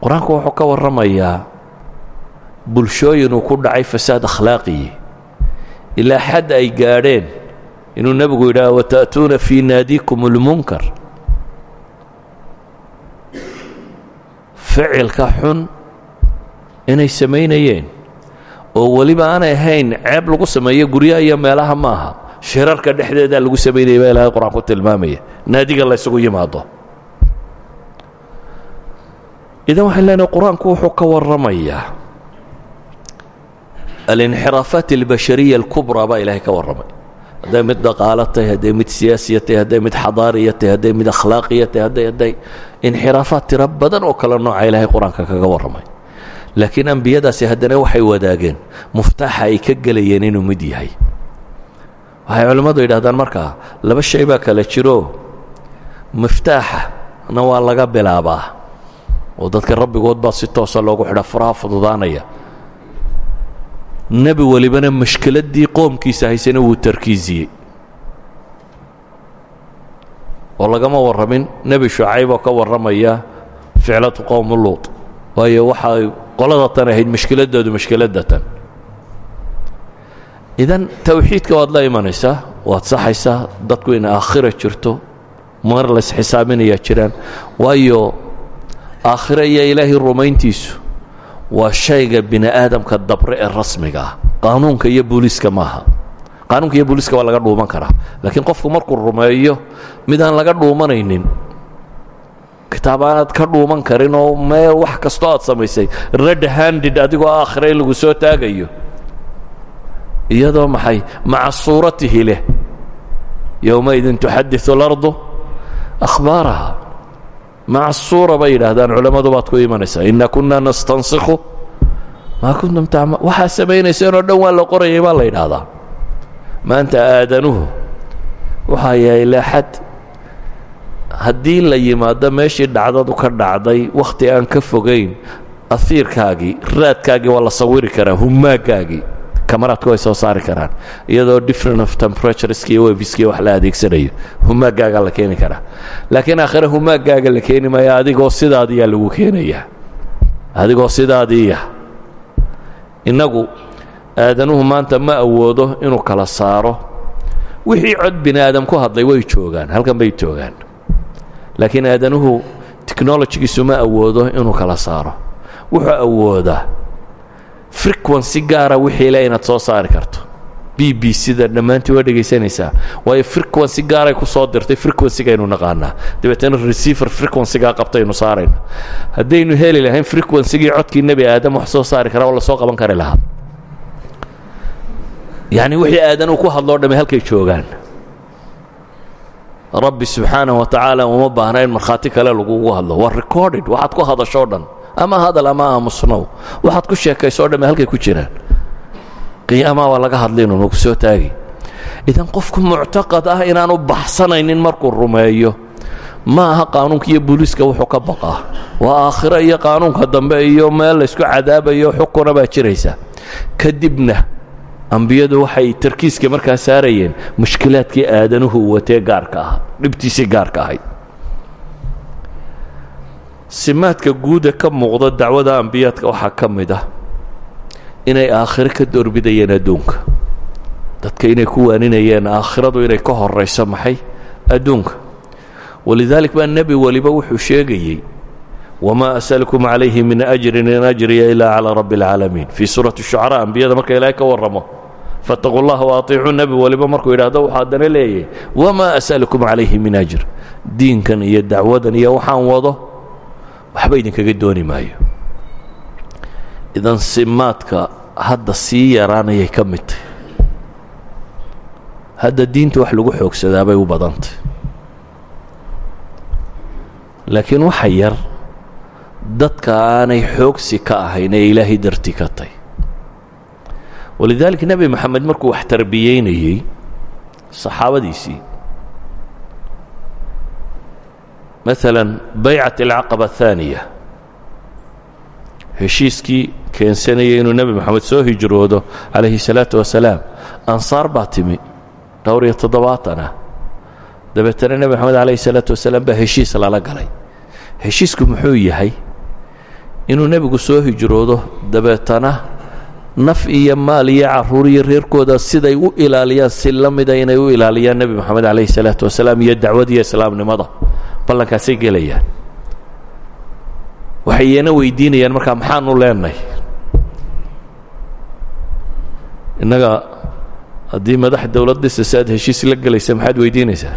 qur-aanku wuxuu ka warramayaa bulshooyin uu ku dhacay fasaad akhlaaqiyi ilaa xad ay gaadheen inuu nebigu yidhaah wata'tuuna fii naadiikum اlmunkar ficilka xun inay samaynayeen oo weliba aanay ahayn ceeb lagu sameeyo guryaha iyo meelaha maaha shirarka dhexdeedaa lagu samaynaya baa ilahay qur'aan tilmaamaya. Naadiga la ysugu yimaado. Idan waxaan leenahay qur'aanku wuxuu ka warramayaa alinxiraafaat albashariya alkubraa baa ilaahay ka warramay hadday mid dhaqaalo tahay hadday mid siyaasiya tahay hadday mid xadaariya tahay hadday mid akhlaaqiya tahay hadday inxiraafaad tiro badan oo kale nooca ilaahay qur'aanka kaga warramay laakiin ambiyadaasi haddana waxay wadaageen muftaaxa ay ka gelayeen inuu mid yahay waxay culimmadu yidhahdaan markaa laba shay baa kale jiro miftaaxana waa laga bilaabaa oo dadka rabbigood baa si toosa loogu xidha faraha fududaanaya nebi welibana mashkiladdii qoomkiisa haysana wuu tarkiisiyey oo lagama warramin nebi shucayb oo ka warramaya ficlatu qowmu luut. Waayo waxay qolada tan ahayd mushkiladoodu mushkiladda tan. Idan tawxiidka waad la imanaysaa waad saxaysaa dadku in aakhira jirto mar lays xisaabinayaa jiraan. Waayo aakhiro iyo ilaahay rumayntiisu waa shayga bini aadamka dabre ee rasmiga ah. Qaanuunka iyo booliiska maaha qaanuunka iyo booliiska waa laga dhuuman karaa. Laakiin qofku markuu rumeeyo mid aan laga dhuumanaynin kitaab aanaad ka dhuuman karin oo mee wax kastoo aad samaysay red handed adigoo aakhira in lagu soo taagayo. Iyadoo maxay? Maca suuratihi leh. Yowmaidin tuxadiثu اlardu akhbaaraha maca suura bay yidhaahdaan culammadu baad ku imanaysaa. Ina kuna nastansikhu. Maa kuntum tacma waxaa samaynayseen oo dhan waa la qorayay baa la yidhaahdaa. Maanta aadanuhu waxaa yahay laaxad. Haddii la yimaado meeshii dhacdadu ka dhacday wakhti aan ka fogayn ahiirkaagii raadkaagii waa sawiri karaa humaagaagii kamaraadku way soo saari karaan. Iyadoo different of temperatureski iyo webiski wax la adeegsanayo. Humaagaagaa la keeni karaa. Laakiin aakhire humaagaaga la keeni maayo adigoo sidaadiyaa lagu keenayaa. Adigoo sidaadiiya innagu aadanuhu maanta ma awoodo inuu kala saaro. Wixii cod bini ku hadlay way joogaan halkan bay joogaan. Laakiin aadanuhu technologigiisu ma awoodo inuu kala saaro. Wuxuu awoodaa frequency gaara wixii le inaad soo saari karto. B b c-da dhammaantii waa dhegaysanaysaa waayo frequency gaaray ku soo dirtay frequency-gaynu naqaanaa. Dabeetana receiver frequency-gaa qabtaynu saarayna. Haddaynu heli lahayn frequency-gii codkii nebi aadam wax soo saari karaa oo la soo qaban kari lahaa. Yacni wixii aadanuu ku hadloo dhamme halkay joogaan. Rabbi subxaanaه wa tacaala uma baahna in markhaati kale lagugu hadlo. Waa recorded waxaad ku hadashoo dhan ama hadal ama aamusnow. Waxaad ku sheekaysoo dhamme halkay ku jiraan. Qiyaamaha waa laga hadlaynu nagu soo taagi. Idan qofku muctaqad ah inaanu baxsanaynin markuu rumeeyo ma aha qaanuunka iyo booliiska wuxuu ka baqaa. Waa aakhiro iyo qaanuunka dambe iyo meel laysku cadaabayo xukuna baa jiraysa. Kadibna ambiyadu waxay tarkiiska markaa saarayeen mushkilaadkii aadanuhu watee gaarka ahaa dhibtiisii gaarka ahayd simaadka guuda ka muuqda dacwada ambiyaadka waxaa ka ah inay aakhiro doorbidayeen adduunka. Dadka inay ku waaninayeen aakhiradu inay ka horayso maxay? Adduunka. Walidaalik baa nebi weliba wuxuu sheegayey wamaa asalkum calayhi min ajrin in ajriya ilaa calaa rabbi alcaalamiin fii suurati shucaraa ambiyada marka ilaahay ka warramo fataquu llaha waatiicuu nebi weliba markuu yidhaahdo wuxuu haddana leeyahay wamaa asalukum calayhi min ajr. Diinkan iyo dacwadan iyo waxaan wado waxba idinkaga dooni maayo. Idan simaadka hadda sii yaraanayay ka mid tahy hadda diinta wax lagu xoogsadaabay u badantay. Laakiin waxa yar dadka aanay xoogsi ka ahayn ee ilaahay darti ka tay walidaalika nebi moxamed markuu wax tarbiyeynayey saxaabadiisii maalan baycat alcaqaba ahaaniya heshiiskii keensanayay inuu nebi moxamed soo hijroodo calayhi salaatu wasalaam ansaar baa timi dhowr iyo toddobaatan ah dabeetana nebi moxamed calayhi salaatu wasalaam baa heshiis lala galay heshiisku muxuu yahay inuu nebigu soo hijroodo dabeetana naf iyo maal iyo carruur iyo reerkooda siday u ilaaliyaan si la mida inay u ilaaliyaan nebi moxamed calayhi salaatu wasalaam iyo dacwadiiyo islaamnimada. Ballankaasay gelayaan. Waxay weydiinayaan markaa maxaanu leenahay innaga haddii madax dowlad dhisaysa aad heshiis la gelaysa maxaad weydiinaysaa?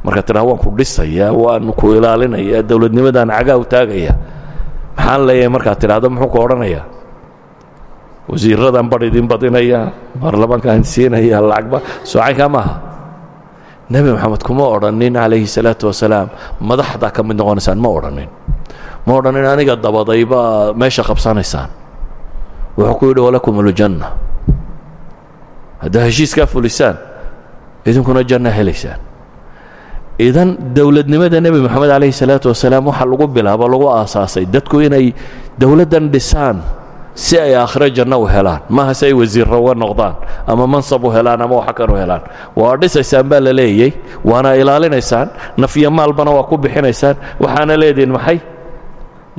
Markaad tidhaha waan ku dhisayaa waan ku ilaalinayaa dowladnimadaan cagaa u taagaya maxaan leeyahay markaad tidhaahdo muxuu ku odhanayaa wasiiradan bar idin badinaya baarlamaankaan siinaya lacagba. Soocaynkaa maaha nebi moxamed kuma odhanin calayhi salaatu wasalaam. Madaxdaa ka mid noqonaysaan ma odhanin ma odhanin aniga dabadaybaa meesha qabsanaysaan. Wuxuu ku yidhi walakum uljanna haddaa heshiiskaa fulisaan idinkuna janna helaysaan. Idan dowladnimada nebi moxamed calayhi salaatu wasalaam waxaa lagu bilaabo lagu aasaasay dadku inay dowladdan dhisaan si ay aakhiro janno u helaan maaha si ay wasiirra uga noqdaan ama mansab u helaan ama waxa kan u helaan. Waa dhisaysaan baa la leeyey waana ilaalinaysaan nafyo maalbana waa ku bixinaysaan waxaana leedihin maxay?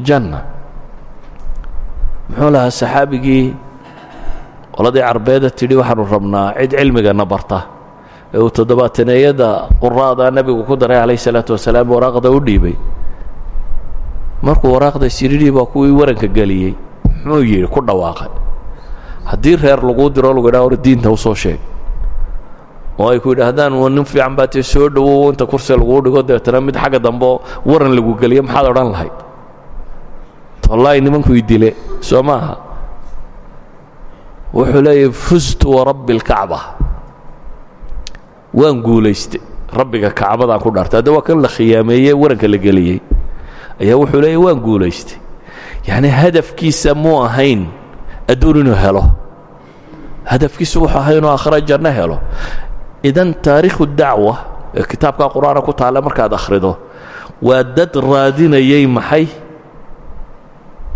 Janna. Muxuu lahaa saxaabigii qoladii carbeeda tidhi waxaanu rabnaa cid cilmigana barta. Ee uu toddobaataneyada quraada nebigu ku daray calayh salaatu wasalaam waraaqda u dhiibay. Markuu waraaqda siridhii baa kuwii waranka geliyey muxuu yidhi ku dhawaaqay haddii reer laguu diro lagu yidhaha or diinta u soo sheeg. Oo ay ku yidhaahdaan wa nin fiican baa tee soo dhowow inta kursi laguu dhigo dabeetana mid xagga dambe waran lagu geliyo maxaad odhan lahayd? Tollaay nimankui dile soo maaha wuxuu leeyahy fustu warabbi اlkacba waan guulaystay rabbiga kacbadaan ku dhaartay. Hadda waa kan la khiyaameeye waranka la geliyey. Ayaa wuxuu leeyahy waan guulaystay yacni hadafkiisa muu ahayn adduun inuu helo. Hadafkiisu wuxuu ahay inuu aakhira janno helo. Idan taariikhu dacwa ee kitaabka qur'aana ku taalla markaad akhrido waa dad raadinayay maxay?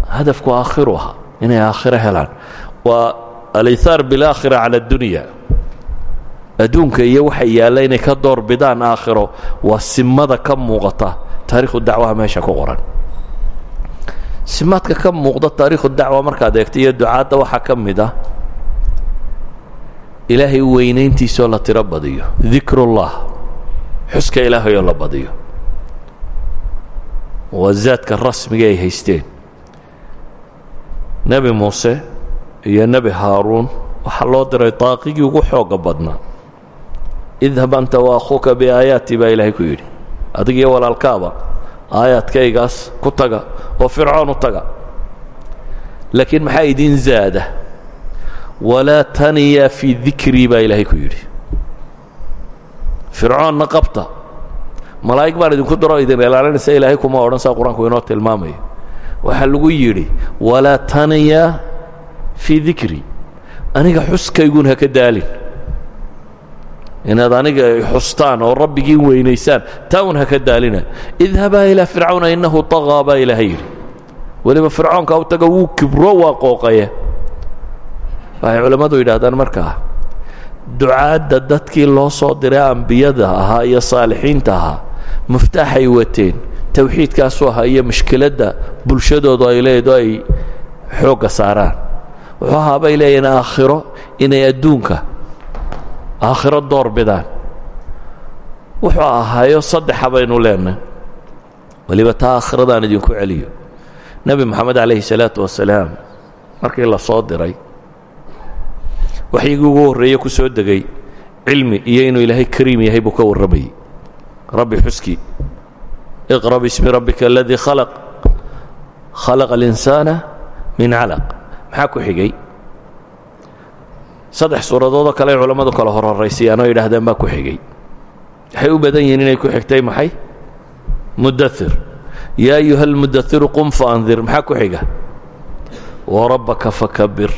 Hadafku aakhiru ahaa inay aakhiro helaan. Waa alihaar bilaakhira cala addunya. Adduunka iyo waxa yaalla inay ka door bidaan aakhiro waa simada ka muuqata taarikhu dacwaha meesha ku qoran simaadka ka muuqda taarikhu dacwa markaad eegto iyo ducaadda waxaa ka mid ah ilaahay weynayntiisoo la tiro badiyo dikrullah xuska ilaahayoo la badiyo. Waa rasmiga ay haysteen. Nebi muuse iyo nebi haaruun waxaa loo diray daaqigii ugu xooga badnaa. Idhab anta waakhuuka biaayaati baa ilaahay ku yidhi. Adig iyo walaalkaaba aayaadkaygaas ku taga oo fircoon u taga. Laakiin maxaa idin zaada? Walaa taniya fii dikrii baa ilaahay ku yidhi. Fircoonna qabta. Malaa'ig baan idinku daro idin ilaalinaysa ilaahay kuma odhan saa qur'aanku inoo tilmaamayo. Waxaa lagu yidhi walaa taniya fii dikri aniga xuskaygun ha ka daalin inaad aniga xustaan oo rabbigiin weynaysaan taa un ha ka daalina. Idhabaa ilaa fircawna innahu طagaa baa ilaahay yidhi. Weliba fircoonka u taga wuu kibro waa qooqaye. Waxay culammadu yidhaahdaan markaa ducaadda dadkii loo soo diray ambiyada ahaa iyo saalixiinta ahaa muftaaxay wateen tawxiidkaasu ahaa iyo mushkiladda bulshadoodu ay leedo ay xoogga saaraan. Wuxuu ahaa bay leeyihiin aakhiro inay adduunka aakhiro door bidaan. Wuxuu ahaayo saddexa baynu leenahay weliba taa aakhiradan idinku celiyo. Nebi moxamed calayhi salaatu wasalaam markii la soo diray waxyigii ugu horreeye ku soo degay cilmi iyo inuu ilaahay kariim yahay buu ka warramayey rabbi xuskii iqra bismi rabbika aladii khalaq. Khalaqa alinsaana min calaq. Maxaa ku xigay saddex suuradoodoo kale ay culammadu kala horhoraysayaan oo yidhaahdeen baa ku xigay. Waxay u badan yihiin inay ku xigtay maxay? Mudair yaa ayuha almudairu qum faandir maxaa ku xiga? Warabbaka fakabir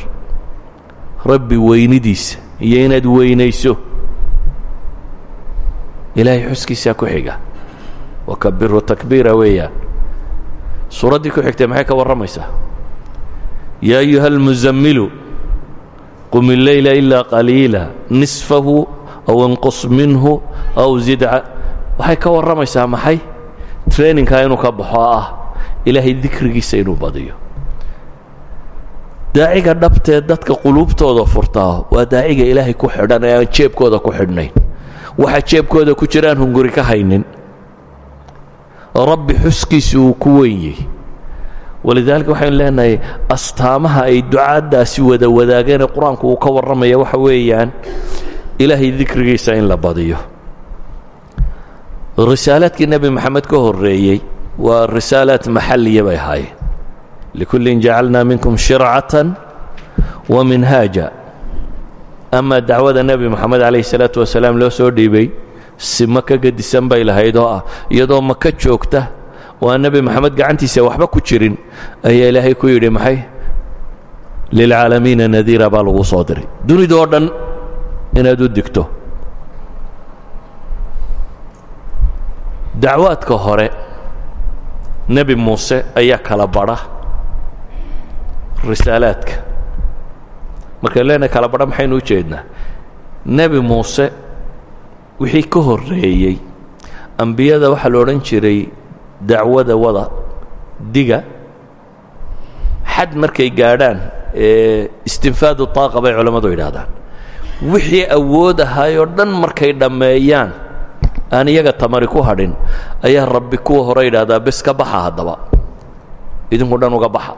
rabbi weynidiisa iyo inaad weynayso. Ilaahay xuskiisaa ku xiga. Wakabiru takbiira weeyaan suuraddii ku xigtay maxay ka warramaysaa? Yaa ayuha almuzammilu qum illeyla ilaa qaliila nisfahu aw inqus minhu aw zid waxay ka warramaysaa maxay? Traininkaa inuu ka baxo ah ilaahay dikrigiisa inuu badiyo. Daaciga dhabtee dadka quluubtooda furtaa waa daaciga ilaahay ku xidhan ee aan jeebkooda ku xidhnayn. Waxa jeebkooda ku jiraan hunguri ka haynin. Rabbi xuskiisu uu ku weyn walidaalika waxaynu leenahay astaamaha ay ducaaddaasi wada wadaageenee qur'aanku uu ka warramaya waxa weeyaan ilaahay dikrigiisa in la badiyo. Risaalaadkii nebi moxamed ka horreeyey waa risaalaad maxalliya bay ahaayeen. Likullin jacalnaa minkum shircatan wa minhaaja. Amaa dacwada nebi moxamed calayhi salaatu wasalaam loo soo dhiibay simo ka gedisan bay lahayd oo ah iyadoo maka joogta aan nebi moxamed gacantiisa waxba ku jirin. Ayaa ilaahay ku yidhi maxay? Lilcaalamiina nadiira baa lagu soo diray. Dunidoo dhan inaad u digto. Dacwaadka hore nebi muuse ayaa kala badha risaalaadka. Markaan leenahay kala badha maxaynu u jeednaa? Nebi muuse wixii ka horreeyey ambiyada waxaa la odhan jiray dacwada wada diga. Xad markay gaadhaan istinfaadu taaqa bay culammadu yidhaahdaan. Wixii awood ahaayoo dhan markay dhammeeyaan aan iyaga tamari ku hadhin ayaa rabbi kuwa hore yidhaahdaa bes ka baxa haddaba. Idinku dhan uga baxa.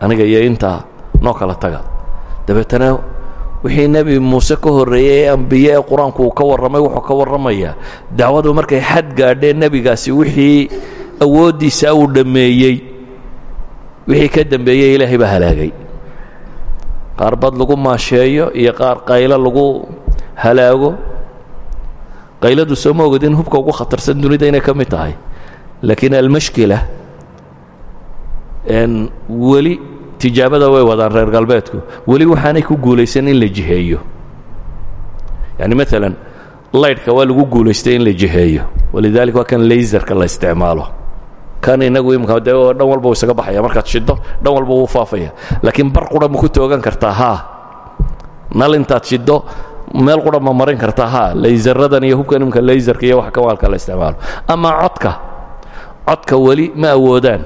Aniga iyo intaa noo kala taga. Dabeetana wixii nebi muuse ka horreeyey ee ambiye ee qur'aanku uu ka warramay wuxuu ka warramayaa dacwadu markay xad gaadheen nebigaasi wixii awooddiisa uu dhammeeyey wixii ka dembeeyey ilaahay baa halaagay. Qaar bad lagu maasheeyo iyo qaar qaylo lagu halaago. Qayladu soo ma ogod in hubka ugu khatarsan dunida inay ka mid tahay. Laakiin almashkila weli tijaabada way wadaan reer galbeedku. Weli waxaanay ku guulaysan in la jiheeyo. Yani maalan laydhka waa lagu guulaystay in la jiheeyo. Walidalik waa kan laserka la isticmaalo. Kan inagu imika de dhan walba u isaga baxaya markaad shiddo dhan walba wuu faafaya. Laakiin bar qura ma ku toogan kartaa haa. Nal intaad shiddo meel qura ma marin kartaa haa. Laysaradan iyo hubkan imika laserka iyo wax kamaalka la isticmaalo. Ama codka. Codka weli ma awoodaan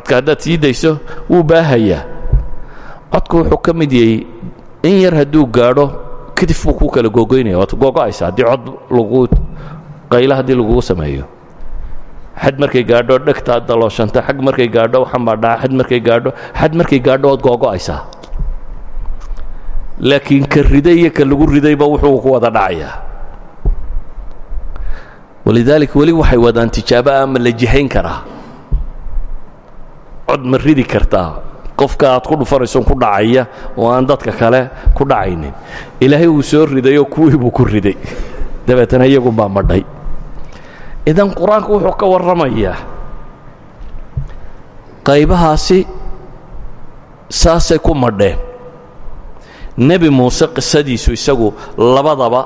codka haddaad sii dayso wuu baahayaa codku wuxuu ka mid yahay in yar hadduu gaadho kadif buu ku kala googoynaya waad googo'aysa haddii cod lagu qayla haddii lagugu sameeyo. Xad markay gaadho dhegtaad dalooshanta xag markay gaadho dhaca xad markay gaadho xad markay gaadho waad googo'aysaa laakiin ka riday iyo ka lagu ridayba wuxuu ku wada dhacayaa. Walidaalika weli waxay wadaan tijaabo ama la jihayn karaa cod ma ridi kartaa. Qofka aad ku dhufanayso ku dhacaya oo aan dadka kale ku dhacaynin. Ilaahay uu soo ridayoo kuwii buu ku riday. Dabeetana iyagunbaa madhay. Idan qur'aanku wuxuu ka warramayaa qaybahaasi saasay ku madheen. Nebi muuse qisadiisu isagu labadaba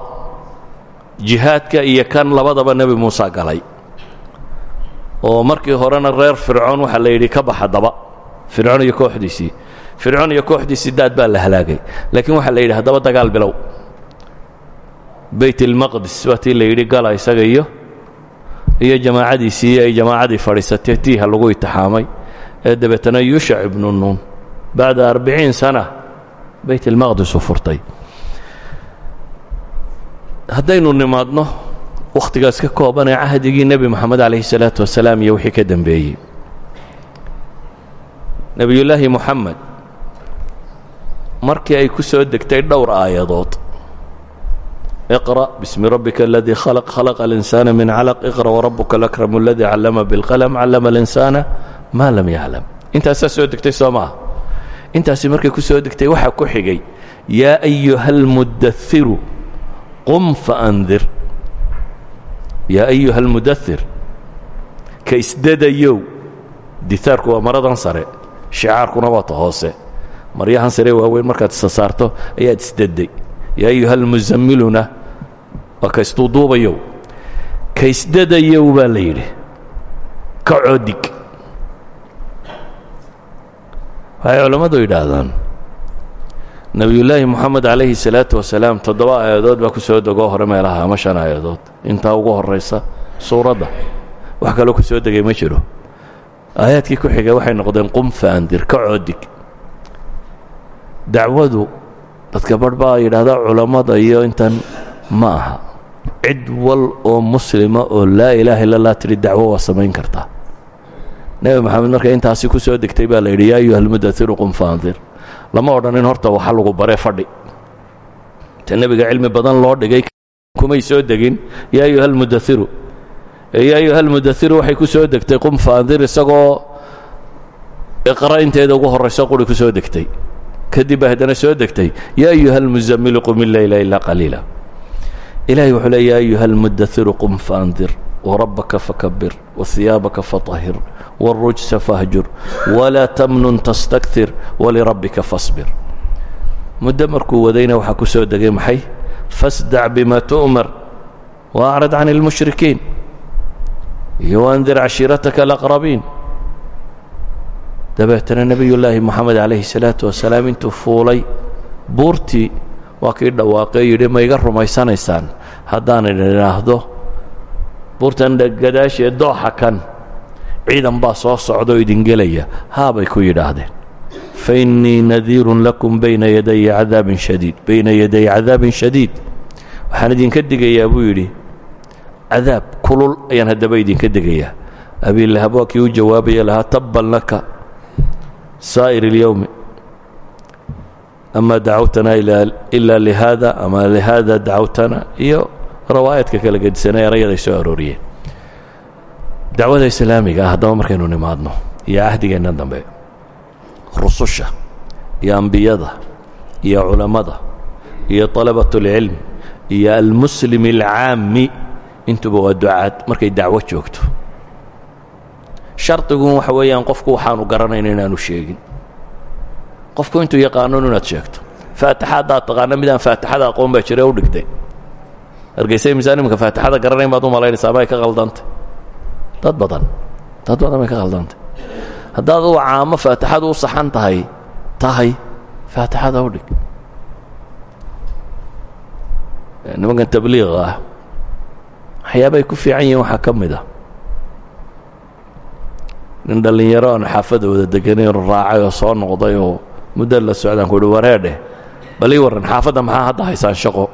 jihaadka iyo kan labadaba nebi muuse galay oo markii horena reer fircoon waxaa la yidhi ka baxa fircoon iyo kooxdiisii. Fircoon iyo kooxdiisii daad baa la halaagay. Laakiin waxaa la yidhi haddaba dagaal bilow. Bayt ilmaqdis waa la yidhi gala isaga iyo iyo jamaacadiisii ay jamaacadii fadhiisatee tiiha lagu itixaamay. Ee dabeetana yuushac ibnu nuun bacda arbiciin sana bayt ilmaqdis u furtay. Haddaynu nimaadno wakhtigaas ka kooban ee cahdigii nebi moxamed calayhi salaatu wasalaam iyo wixii ka dembeeyey nebiyullaahi moxamed markii ay ku soo degtay dhowr aayadood iqra' bismi rabbika aladii khalaq khalaqa alinsaana min calaq iqra' warabuka alakramu aladii callama bilqalam callama alinsaana maa lam yaclam intaasaa soo degtay soo maaha intaasi markay ku soo degtay waxaa ku xigay yaa ayuha almudairu qum faandir yaa ayuha almudair ka isdadayow ditaarku waa maradan sare shicaarkuna waa ta hoose maryahan sare waaweyn markaad isa saarto ayaad isdaday yaa ayuha almuzammiluna waa ka isduuduubayow ka isdadayow baa la yidhi ka coodig waxay culammadu yidhaahdaan nebiyullaahi moxamed calayhi salaatu wasalaam toddoba aayadood baa ku soo degoo hore meelaha ama shan aayadood. Intaa ugu horraysa suuradda. Wax kaloo ku soo degay ma jiro. Aayaadkii ku xigay waxay noqdeen qum faandir ka coodig. Dacwadu dadka barh baa yidhaahdaa iyo intan ma aha. Cid wal oo muslima oo laa ilaaha illa llah tidhi dacwo samayn kartaa nebi moxamed markay intaasi ku soo degtay baa la yidhi yaa ayuha almudairu qum faandir lama odhanin horta waxa lagu bare fadhi. Ta nebiga cilmi badan loo dhigay kumay soo degin. Yaa ayuha almudairu yaa ayuha almudairu waxay ku soo degtay qum faandir isagoo iqra inteeda ugu horrayso quri ku soo degtay. Kadib baa soo degtay. Yaa ayuha almuzamilu qum ileyla ilaa qaliila ilahay wuxuu le yaa ayuha almudairu qum faandir wrabbaka fakabir wahiyaabaka faطahir wاlrujsa fahjur walaa tamnun tastaktir walirabbika fasbir muddo markuu wadayna waxaa ku soo degay maxay fasdac bima tu'mar waacrad can اlmushrikiin iyo waandir cashiirataka alaqrabiin dabeetana nebiyullaahi moxamed calayhi salaatu wasalaam intuu fuulay buurtii waa kii dhawaaqee yidhi ma iga rumaysanaysaan. Haddaan idhaahdo buurtan gadaashee dooxa kan ciidan baa soo socdaoo idin gelaya. Haabay ku yidhaahdeen. Fa innii nadiirun lakum bayna yaday cadaabin shadiid bayna yaday cadaabin shadiid. Waxaan idinka digayaa buu yidhi. Cadaab kulul ayaan haddaba idinka digayaa. Abiilahab waa kii u jawaabaya lahaa tabban laka saa'ir اlyowmi ama dacawtana ilaa lihaada ama lihaada dacawtana iyo rawaayadka kala gedisanay erayaday soo arooriyeen dacwada islaamiga ah haddaba markaynu nimaadno iyo cahdigeenna dambe rususha iyo ambiyada iyo culammada iyo طalabaة اlcilm iyo almuslim اlcaami intuba waa ducaad markay dacwo joogto shardigun waxa weeyaan qofku waxaanu garanayn inaanu sheegin qofku intuu yaqaanon inaad sheegto. Faatixa haddaad taqaano midaan faatixada aqoon baa jira u dhigtay. Hargeysa misaan iminka faatixada garanayn baad u malaynaysaa ama ay ka qaldantay. Dad badan dad badan bay ka qaldantay. Haddaad u caamo faatixadu u saxan tahay tahay faatixada u dhig. Nimankan tabliiqa ah waxyaabay ku fiican yihiin waxaa ka mid a nin dhallinyaro aan xaafadda wada deganay raacay oo soo noqday oo muddo la socdaan ku uhi wareedheh bal ii maxaa hadda haysaan shaqo?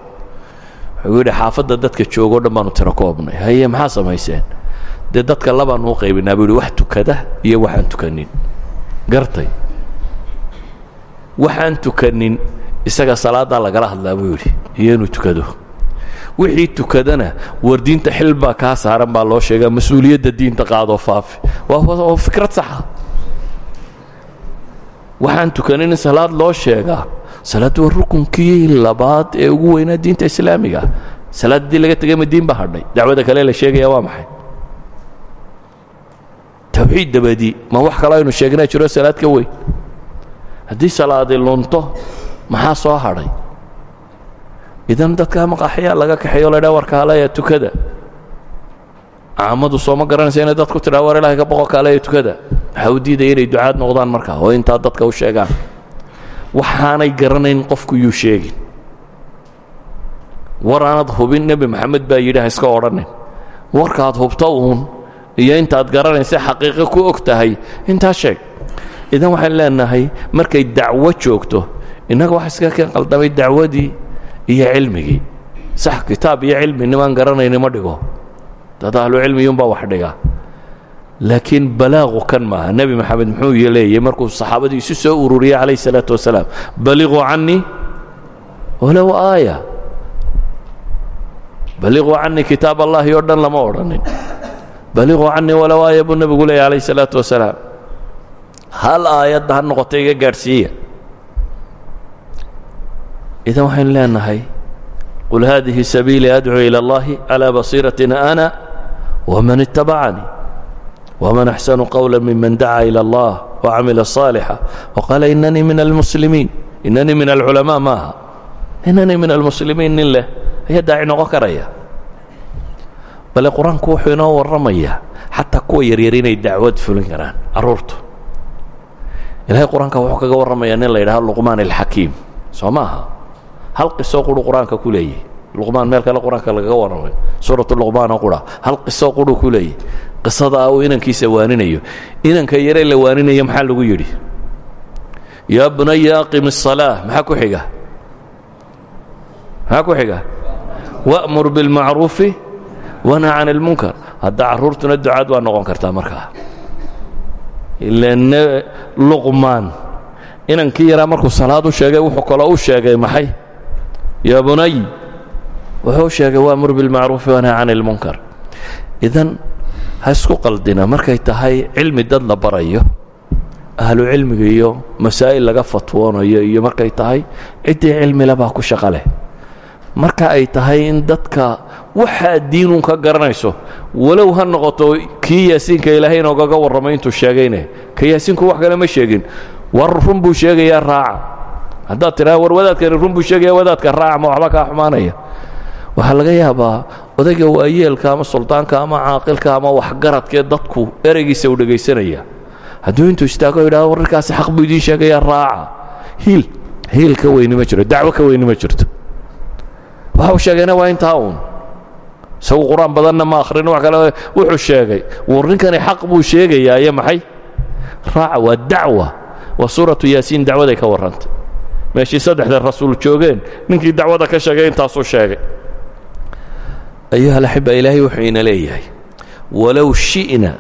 Wuxuu yidhi dadka joogoo dhan baanu tiro koobnay. Haye maxaa samayseen? Dee dadka labaanu u qaybinaa buu wax tukada iyo waxaan tukanin. Gartay. Waxaan tukanin isaga salaaddaa lagala hadlaa buu yidhi. Iyo tukado. Wixii tukadana war diinta xil saaran baa loo sheegaa mas'uuliyadda diinta qaadoo faafi. Waa fikrad saxa waxaan tukanin in salaad loo sheegaa salaaddu waa rukunkii labaad ee ugu weynaa diinta islaamiga. Salaad haddii laga tegay ma diin baa hadhay. Dacwada kale la sheegaya waa maxay? Tawxiid dabadii ma wax kaloo aynu sheegnaa jiro salaad ka weyn? Haddii salaadi lunto maxaa soo hadhay? Idan dadka maqaaxyaa laga kaxeeyo la dhaa warka halaya tukada caamadu sooma garanaysa inay dadku tidhaa war ilahay ka boqo kaalaya tukada. Waxaa u diidaya inay ducaad noqdaan markaa oo intaa dadka u sheegaan. Waxaanay garanayn qofku yuu sheegin. War aanad hubin nebi maxamed baa yidhi ha iska odhanin warkaad hubto uun iyo intaad garanaysa xaqiiqo ku og tahay intaa sheeg. Idan waxaan leenahay markay dacwo joogto innaga wax iska keen qaldamay dacwadii iyo cilmigii. Sax kitaab iyo cilmi nimaan garanayni ma dhigo dad ahlucilmiyunbaa wax dhiga. Laakiin balaaqu kan maaha. Nebi maxamed muxuu leeyay markuu saxaabadii isu soo ururiyey calayh isalaatu wasalaam baliquu canii walow aaya. Baliquu canii kitaab allahi oo dhan lama odhanin. Baliquu canii walow aaya buu nebigu leeyay calayh isalaatu wasalaam. Hal aayadda ha noqota iga idan waxaynu leenahay qul haadihi sabiilii adcuu ila allahi calaa basiiratin ana wman اtabacanii wman axsanu qowla miman dacaa ilى اllah wcamila صaalixa waqaala inanii min almuslimiin inanii min alculamaa maaha inanii min almuslimiin nin leh ayaa daaci noqon karaya bale qur-aanku wuxuu inoo warramayaa xataa kuwa yaryar inay dacwad fulin karaan carruurtu ilahay qur-aanka wuxuu kaga warramayaa nin la yidhaha luqmaan alxakiim soo maaha hal qiso quru qur-aanka ku leeyahy luqmaan meel kale qur-aanka lagaga warramayo suuratu luqmaan oo qura hal qiso quru ku leeyahy qisada uu inankiisa waaninayo inanka yare la waaninayo maxaa lagu yidhi yaa bunaya aqim الصalaaة maxaa ku xiga maxaa ku xiga wأmur biاlmacruufi wanha can اlmunkar hadda carruurtuna ducaad waa noqon kartaa markaa ila luqmaan inankii yaraa markuu salaad u sheegay wuxuu kaloo u sheegay maxay yaa bunay wuxuu sheegay wamur biاlmacruufi wanha can اlmunkar idan ha isku qaldina markay tahay cilmi dad la barayo ahlu cilmiga iyo masaa'il laga fatwoonayo iyo markay tahay ciddii cilmile baa ku shaqo leh. Marka ay tahay in dadka waxaa diinun ka garanayso walow ha noqoto kii yaasiinka ilaahay inoogaga warramay intuu sheegayne ka yaasiinku wax kale ma sheegin. War run buu sheegayaa raaca. Haddaad tidhaha war wadaadkani run buu sheegaya wadaadka raaca ma waxba kaa xumaanaya waxaa laga yaabaa odayga waayeelka ama suldaanka ama caaqilka ama waxgaradkee dadku ereygiisa u dhegaysanaya hadduu intuu istaago yidhahdo wararkaasi xaq buu idiin sheegayaa raaca. Hiil hiil ka weyni ma jiro dacwo ka weyni ma jirto. Waxa uu sheegayna waa intaa uun. Isagu qur'aan badanna ma akhrin wax kale wuxuu sheegay. War ninkani xaq buu sheegayaa iyo maxay? Raaca waa dacwa. Waa suuratu yaasiin dacwaday ka warrantay meeshii saddexda rasuul joogeen ninkii dacwada ka sheegay intaasuu sheegay ayuha alaxiba ilaahay wuxuu ina leeyahay walow shi'na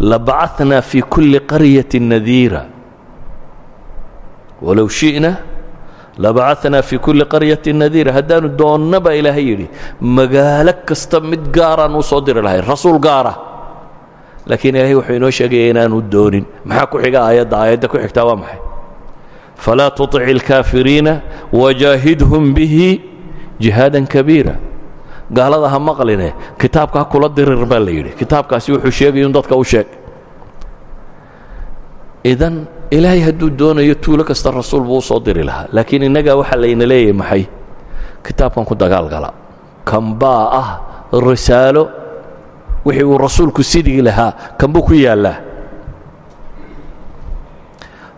labacatnaa fii kulli qaryatin nadiira walow shi'na labacatnaa fii kulli qaryatin nadiira haddaanu doonna baa ilaahay yidhi magaalo kasta mid gaaraan u soo diri lahay rasuul gaara laakiin ilaahay wuxuu inoo sheegaya inaanu doonin maxaa ku xiga aayadda aayadda ku xigtaa waa maxay gaalada ha maqline kitaabka ha kula dirir baa la yidhi. Kitaabkaasi wuxuu sheegaya un dadka u sheeg. Idan ilaahay hadduu doonayo tuulo kasta rasuul buu u soo diri lahaa. Laakiin innagaa waxaa layna leeyahay maxay? Kitaabkan ku dagaalgala kanbaa ah risaalo wixii uu rasuulku sidigi lahaa kanbuu ku yaallaa.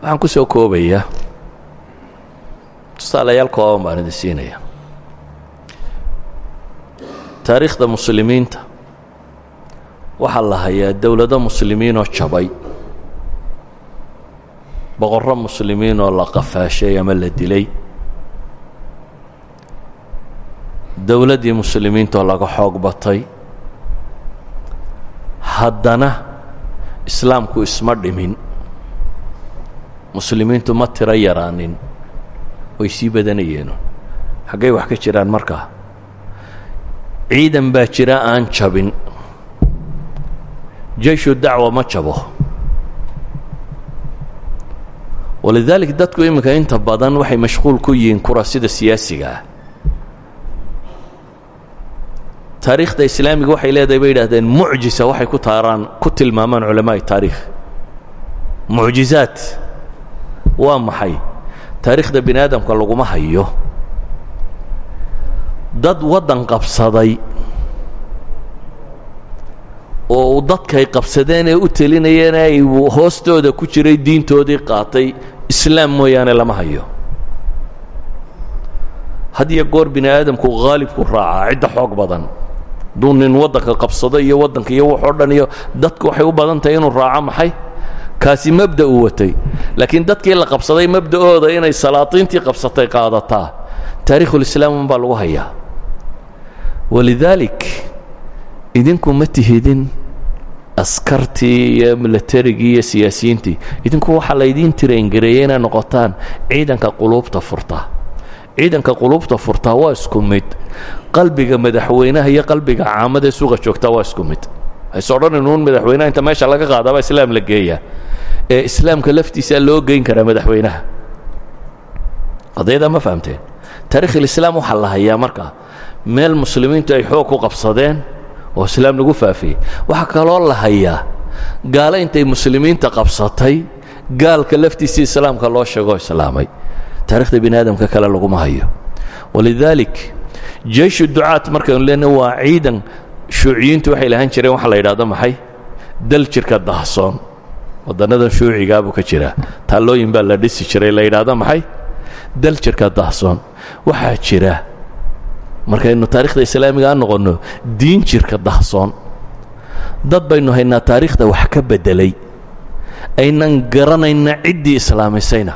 Waxaan ku soo koobayaa. Tusaalayaal kooban baan idin siinaya taariikhda muslimiinta. Waxaa la hayaa dowlado muslimiinoo jabay. Boqorro muslimiinoo la qafaashay ama la dilay. Dowladdii muslimiintaoo laga xoog batay. Haddana islaamku isma dhimin. Muslimiintu ma tiro yaraanin. Way sii badanayeen xaggay wax ka jiraan markaa ciidan baa jira aan jabin. Jayshu dacwa ma jabo. Walidaalik dadku iminka inta badan waxay mashquul ku yihiin kurasida siyaasiga. Ah taariikhda islaamiga waxay leedahay bay yidhahdeen mucjisa waxay ku taaraan ku tilmaamaan culamaa'i taariikh. Mucjizaad waa maxay? Taariikhda bini aadamka laguma hayo dad waddan qabsaday oo uu dadkay qabsadeen ee u telinayeen ay hoostooda ku jiray diintoodii qaatay islaam mooyaane lama hayo. Had goor bini aadamku haalibku raacaa cidda xoog badan. Hadduu nin waddanka qabsado iyo waddanka iyo waxoo dhan iyo dadku waxay u badan tahay inuu raaco maxay? Kaasi mabda uu watay. Laakiin dadkii la qabsaday mabda'ooda inay salaatiintii qabsatay qaadataa. Taariikhulislaam unbaa lagu hayaa walidaalik idinku ma tihidin askartii iyo milatarigii iyo siyaasiyiintii idinku waxaa laydiin tirayngareeyey inay noqotaan ciidanka quluubta furta ciidanka quluubta furtaa waa isku mid qalbiga madaxweynaha iyo qalbiga caamadae suuqa joogtaa waa isku mid hayse odhaninuun madaxweynaha inta meesha laga qaadaabaa islaam la geeyaa ee islaamka laftiisaa loo geyn karaa madaxweynaha qadiyada ma fahamteen taariikhulislaam waxaa la hayaa marka meel muslimiintu ay xoog ku qabsadeen oo islaam lagu faafiyey. Waxaa kaloo la hayaa gaalo intay muslimiinta qabsatay gaalka laftiisii islaamka loo sheegoo islaamay. Taarikhda bini aadamka kale laguma hayo. Walidaalik jeyshu ducaat markaynu leenahy waa ciidan shuuciyiintu waxay lahaan jireen waxa la yidhahdo maxay? Dal jirka dahsoon. Waddannadan shuucigaabuu ka jiraa taallooyin baa la dhisi jiray la yidhaahdo maxay? Dal jirka dahsoon. Waxaa jira markaynu taarikhda islaamiga noqonno diin jirka dahsoon. Dad baynu haynaa taariikhda wax ka beddelay aynan garanayna ciddii islaamisayna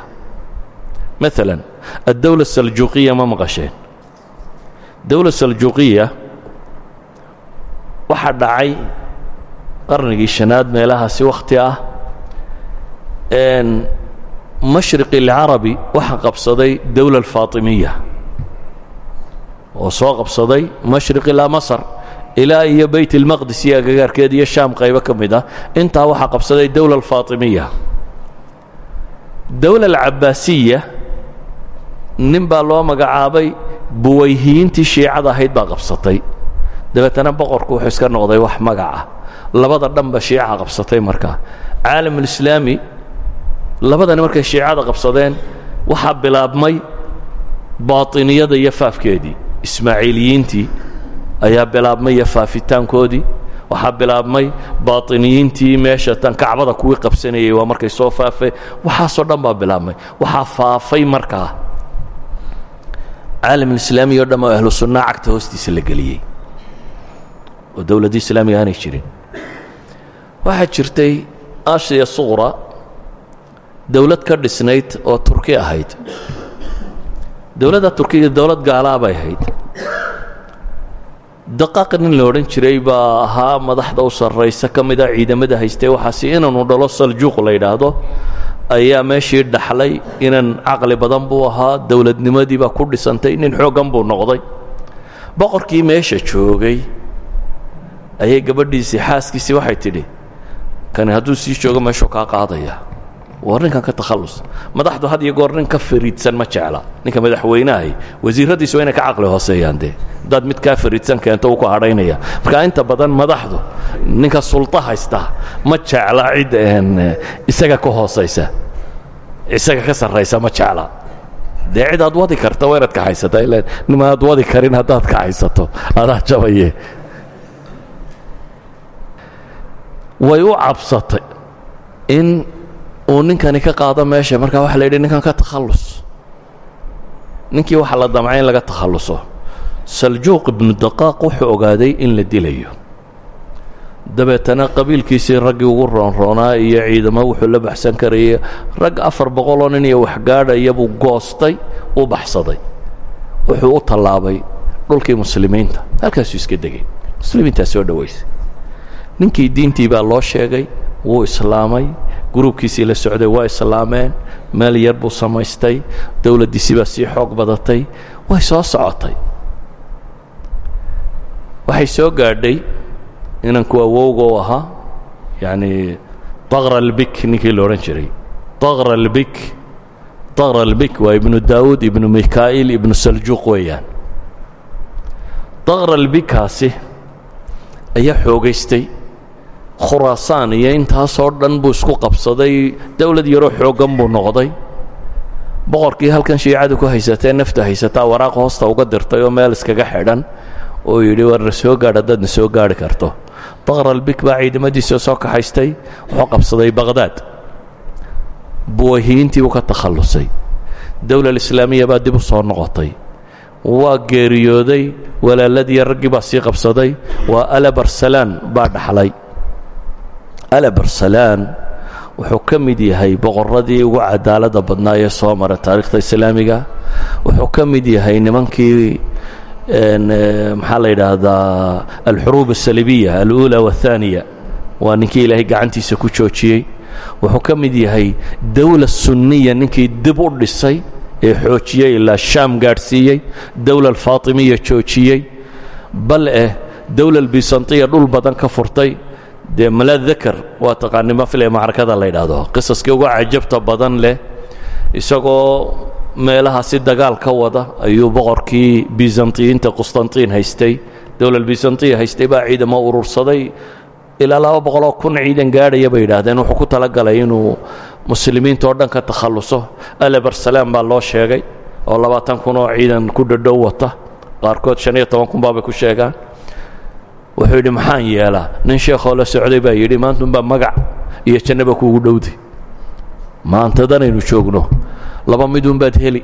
maalan addowla saljuuqiya ma maqasheen. Dowla saljuuqiya waxaa dhacay qarnigii shanaad meelahaasi wakhti ah. Mashriqi alcarabi waxaa qabsaday dowla alfaatimiya oo soo qabsaday mashriq ilaa masar ilaa iyo bayt اlmaqdis iyo agagaarkeed iyo shaam qaybo ka mid ah. Intaa waxaa qabsaday dowla alfaatimiya. Dowla alcabaasiya nin baa loo magacaabay buwayhiyiintii shiicada ahayd baa qabsatay. Dabeetana boqorku wuxuu iska noqday wax magaca. Labada dhanba shiica qabsatay markaa caalamulislaami labadani markay shiicada qabsadeen waxaa bilaabmay baaطiniyada iyo faafkeedii ismaaciiliyiintii ayaa bilaabmay iyo faafitaankoodii. Waxaa bilaabmay baatiniyiintii meesha tan kacbada kuwii qabsanayay waa markay soo faafay. Waxaasoo dhan baa bilaabmay. Waxaa faafay markaa. Caalamulislaami o dhan oo ahlu cagta hoostiisa la geliyey. Oo dowladda islaamiga aanay jirin. Waxaa jirtay ashiya suqra dowlad ka dhisnayd oo turki ahayd dowladda turkiya dowlad gaalaa bay ahayd. Daqaaq nin la odhan jiray baa ahaa madaxda u sarraysa ka mida ciidamada haystay. Waxaasi inanu dhalo saljuuq la yidhaahdo ayaa meeshii dhaxlay inan caqli badan buu ahaa dowladnimadii baa ku dhisantay nin xooggan buu noqday. Boqorkii meesha joogay ayay gabadhiisii xaaskiisii waxay tidhi kani hadduu sii joogo meeshuu kaa qaadaya war ninkan ka takhallus madaxdu had iyo goor nin ka fariidsan ma jecla. Ninka madaxweyneahay wasiiradiisu waa inay ka caqli hooseeyaan dee. Haddaad mid kaa fariidsan keento uu ku hadhaynaya marka inta badan madaxdu ninka sulta haysta ma jecla cid isaga ka hoosaysa. Isaga ka sarraysa ma jecla. Dee cid aad wadi karta waa inaad kaxaysata ila nima aad wadi karin haddaad kaxaysato adaa jabaye. Way u cabsatay in uu ninkani ka qaado meesha markaa waxa la yidhi ninkan ka takhallus ninkii waxaa la damcay in laga takhalluso. Saljuuq ibnu daqaaq wuxuu ogaaday in la dilayo. Dabeetana qabiilkiisii raggii ugu roonroonaa iyo ciidamo wuxuu la baxsan karayay. Rag afar boqoloo nin iyo waxgaadhaya buu goostay u baxsaday. Wuxuu u tallaabay dhulkii muslimiinta. Halkaasuu iska degay. Muslimiintaa soo dhowaysay ninkii diintii baa loo sheegay wuu islaamay gruubkiisii la socday waa islaameen meel yar buu samaystay. Dowladdiisii baa sii xoog badatay. Way soo socotay. Waxay soo gaadhay inanku awowga u ahaa yacni daqra albik ninkii la odhan jiray. Daqra albik daqra albik waa ibnu daawuud ibnu mikaa'il ibnu saljuuq weeyaan. Daqra albikaasi ayaa xoogaystay khuraasaan iyo intaasoo dhan buu isku qabsaday. Dowlad yaroo xooggan buu noqday. Boqorkii halkan shiicadu ku haysatee nafta haysataa waraaq hoosta uga dirtay oo meel iskaga xidhan oo yidhi war soo gaadh haddaad soo gaadhi karto. Daqralbik baa ciidamadiisa soo kaxaystay wuxuu qabsaday baqhdaad buwahiyiintii buu ka takhallusay. Dowlal islaamiya baa dib soo noqotay. Waa geeriyooday walaaladii raggii baa sii qabsaday. Waa alabarsalaan baa dhaxlay alabarsalaan wuxuu ka yahay boqorradii ugu cadaaladda badnaa ee soo mara taarikhda islaamiga. Wuxuu ka yahay nimankii maxaa la yidhaahdaa alxuruub asalibiya alula waاthaaniya waa ninkii ilaahay gacantiisa ku joojiyey. Wuxuu ka yahay dowla sunniya ninkii dib u dhisay ee xoojiyey ilaa shaam gaadhsiiyey dowla alfaatimiya joojiyey. Bal eh dowla albisantiya dhul badan ka furtay dee maladakar waa taqaanimo file macrakada la yidhaahdo. Qisaskii uga cajabta badan leh isagoo meelaha si dagaal ka wada ayuu boqorkii bisantiyiinta qustantiin haystay. Dowlal bisantiya haystay baa ciidamo urursaday. Ilaa laba boqoloo kun ciidan gaadhaya bay yidhaahdeen. Wuxuu ku talagalay inuu muslimiinta oo dhan ka takhalluso. Alebarsalaam baa loo sheegay oo labaatan kun oo ciidan ku dhadhow wata qaarkood shan iyo kun baabay ku sheegaan wuxuu yidhi maxaan yeelaa? Nin sheekhoo la socday baa yidhi maantunbaa magac iyo jannaba kuugu dhowday maantadanaynu joogno. Laba midunbaad heli.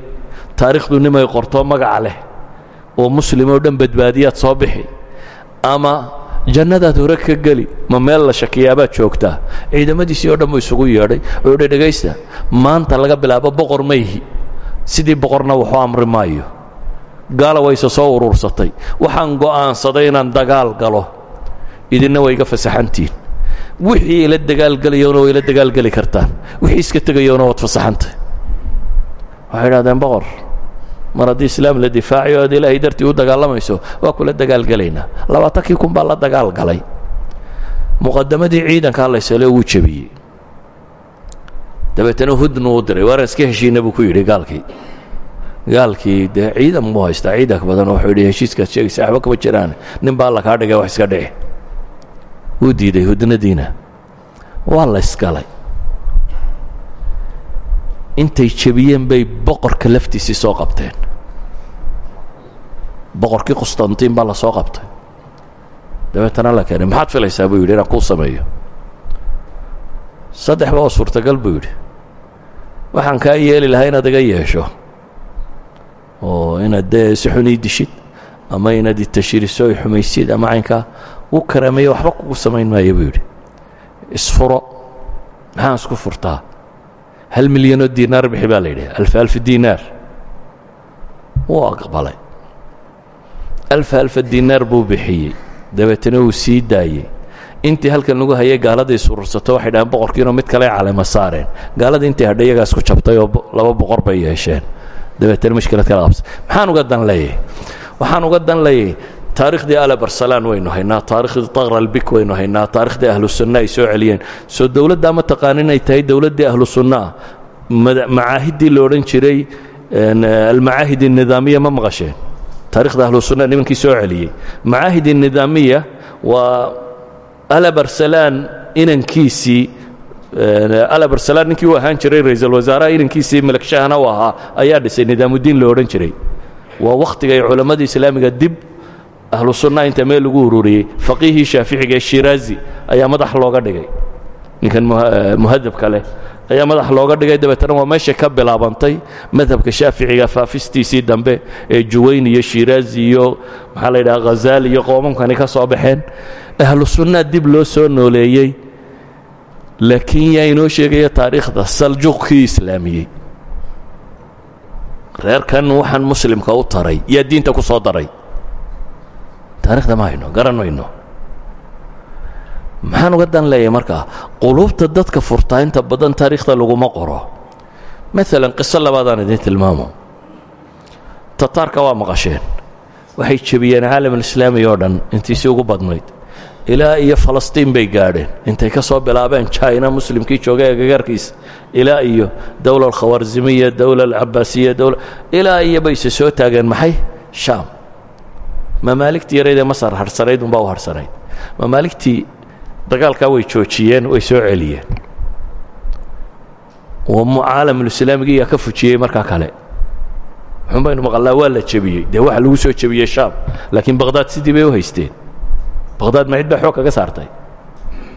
Taariikhdu nimay qorto magaca leh. Oo muslim oo dhan badbaadiyaad soo bixi. Ama jannadaad hore ka geli ma meel la shakiyaabaad joogtaa. Ciidamadiisii oo dhan buu isugu yeedhay. Oo yidhi dhegaysta maanta laga bilaabo boqor mayhi sidii boqorna waxu amri maayo gaala wayse soo uruursatay waxaan go'aansaday inaan dagaal galo. Idinna way iga fasaxantihin wixii ila dagaalgelayona way ila dagaalgeli kartaan. Wixii iska tegayona waad fasaxantay. Waxay idhahdeen boqor mar haddii islaam la difaacayo aad ilaahay dartii u dagaalamayso waa kula dagaalgelaynaa labaatankii kun baa la dagaal galay. Muqadamadii ciidanka allaysale wuu jebiyey. Dabeetana hudnu u diray waaraan iska heshiina buu ku yidhi gaalkii gaalkii dee ciidan muu haystaa. Ciidanka badan wuxuu yidhi heshiiskaad sheegaysa waxba kama jiraan. Nin baa alla kaa dhigay wax iska dhici. Wuu diiday hudnadiina. Waa la isgalay. Intay jebiyeen bay boqorka laftiisii soo qabteen. Boqorkii qustantiin baa la qabtay. Dabeetana la keenay. Maxaad filaysaa buu yidhi inaan kuu sameeyo? Saddexba oo suurtagal buu yidhi. Waxaan kaa yeeli lahaa inaad iga yeesho oo inaad si xun ii dishid ama inaad itashiriso i xumaysid ama caynkaa wuu karaameeye waxba kugu samayn maayo buu yidhi. Isfuro maxaan isku furtaa? Hal milyanoo diinaar bixi baa la yidhi. Alf alf diinaar. Wuu aqbalay. Alf alfa diinaar buu bixiyey. Dabeetana wuu sii daayey. Intii halkan lagu hayay gaaladii surursato waxay dhahaan boqorkiinoo mid kale calema saareen. Gaaladii intii hadha isku jabtay oo laba boqor bay yeesheen dabeetana mushkilad kala qabsay maxaan uga dan leeyahay waxaan uga dan leeyahay taarikhdii ala barsalaan waynu haynaa taarikhdii taqr albik waynu haynaa taarikhdii ahlu sunna ay soo celiyeen soo dowladdaa ma taqaan inay tahay dowladdii ahlu sunna ah macaahiddii la odhan jiray almacaahid الnidaamiya ma maqasheen taarikhda ahlu sunna nimankii soo celiyey macaahid الnidaamiya waa alabarsalaan inankiisii alabarsalaan ninkii u ahaan jiray ra'iisul wasaaraha inankiisii malagshahana u ahaa ayaa dhisay nidaamudiin lo odhan jiray. Waa wakhtiga ay culammada islaamiga dib ahlu sunna inta meel lagu ururiyey. Faqiihii shaaficiga ee shiraazi ayaa madax looga dhigay. Ninkan muhadabka leh ayaa madax looga dhigay. Dabeetana waa meeshay ka bilaabantay madhabka shaaficiga faafistiisii dambe ee juwayn iyo shiraazi iyo maxaa la yidhaha khazaali iyo qoomankani ka soo baxeen. Ahlu sunnaa dib loo soo nooleeyey laakiin yaa inoo sheegaya taariikhda saljuqkii islaamiyey reerkan waxaan muslimka u taray yaa diinta ku soo daray taarikhda ma hayno garan mayno maxaan uga dan leeyahay markaa quluubta dadka furtaa inta badan taariikhda laguma qoro maalan qiso labaadaan idiin tilmaamo tataarka waa maqasheen waxay jebiyeen caalamulislaami oo dhan intiisii ugu badnayd ilaa iyo falastiin bay gaadheen. Intay ka soo bilaabeen jina muslimkii joogay ee gagaarkiisa ilaa iyo dowla alkhawarzimiya dowla alcabaasiya ilaa iyo bayse soo taageen maxay? Shaam. Mamaaligtii yarayd ee masar harhsanayd unbaa u harhsanayd mamaaligtii dagaalkaa way joojiyeen way soo celiyeen. Caalamulislaamigii yaa ka fujiyey markaa kale. Xun baynu maqalnaa waa la jebiyey. Dee waxa lagu soo jebiyey shaam. Laakiin baqhdaad sidii bay u haysteen baqhdaad ma cid baa xoog kaga saartay?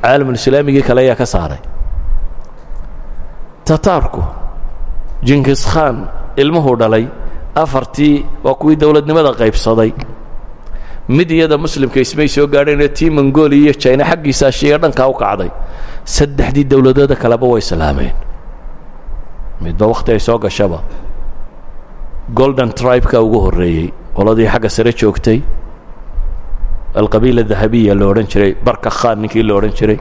Caalamulislaamigii kale ayaa ka saaray. Tataarku jinkis khan ilmuhuu dhalay afartii waa kuwii dowladnimada qaybsaday. Mid iyada muslimka ismay soo gaadheenoo tii mongolia iyo jina xaggiisa ashiya dhankaa u kacday. Saddexdii dowladooda kaleba way islaameen midba wakhti ay soo gashaba. Golden tribeka ugu horreeyey. Qoladii xagga sare joogtay alqabiila dahabiya lo odhan jiray barka khan ninkii lo odhan jiray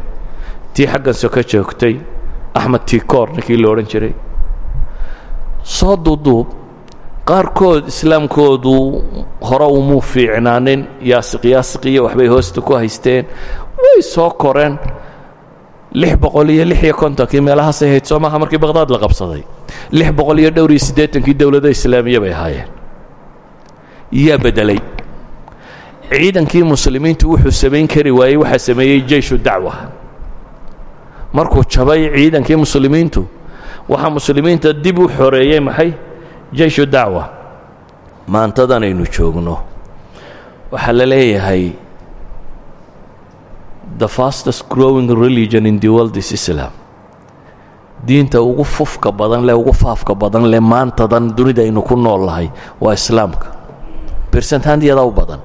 tii xaggan soka joogtay axmed tikor ninkii lo odhan jiray. Soo duuduub qaarkood islaamkoodu hore umuu fiicnaanin yaasiq yaasiq iyo waxbay hoosta ku haysteen way soo koreen. Lix boqol iyo lix iyo kontonkii meelahaasay hayd soo markii baqhdaad la qabsaday. Lix boqol iyo dhowr iyo siddeetankii dowladda islaamiya bay ahaayeen. Yaa beddelay ciidankii muslimiintu wuxuu samayn kari waayey waxaa sameeyey jeyshu dacwa. Markuu jabay ciidankii muslimiintu waxaa muslimiinta dib u xoreeyey maxay? Jeyshu dacwa. Maantadan aynu joogno. Waxaa la leeyahay the fastest growing religion in the world is islam. Diinta ugu fufka badan leh ugu faafka badan leh maantadan dunida aynu ku nool lahay waa islaamka. Bersentaandiyadaa u badan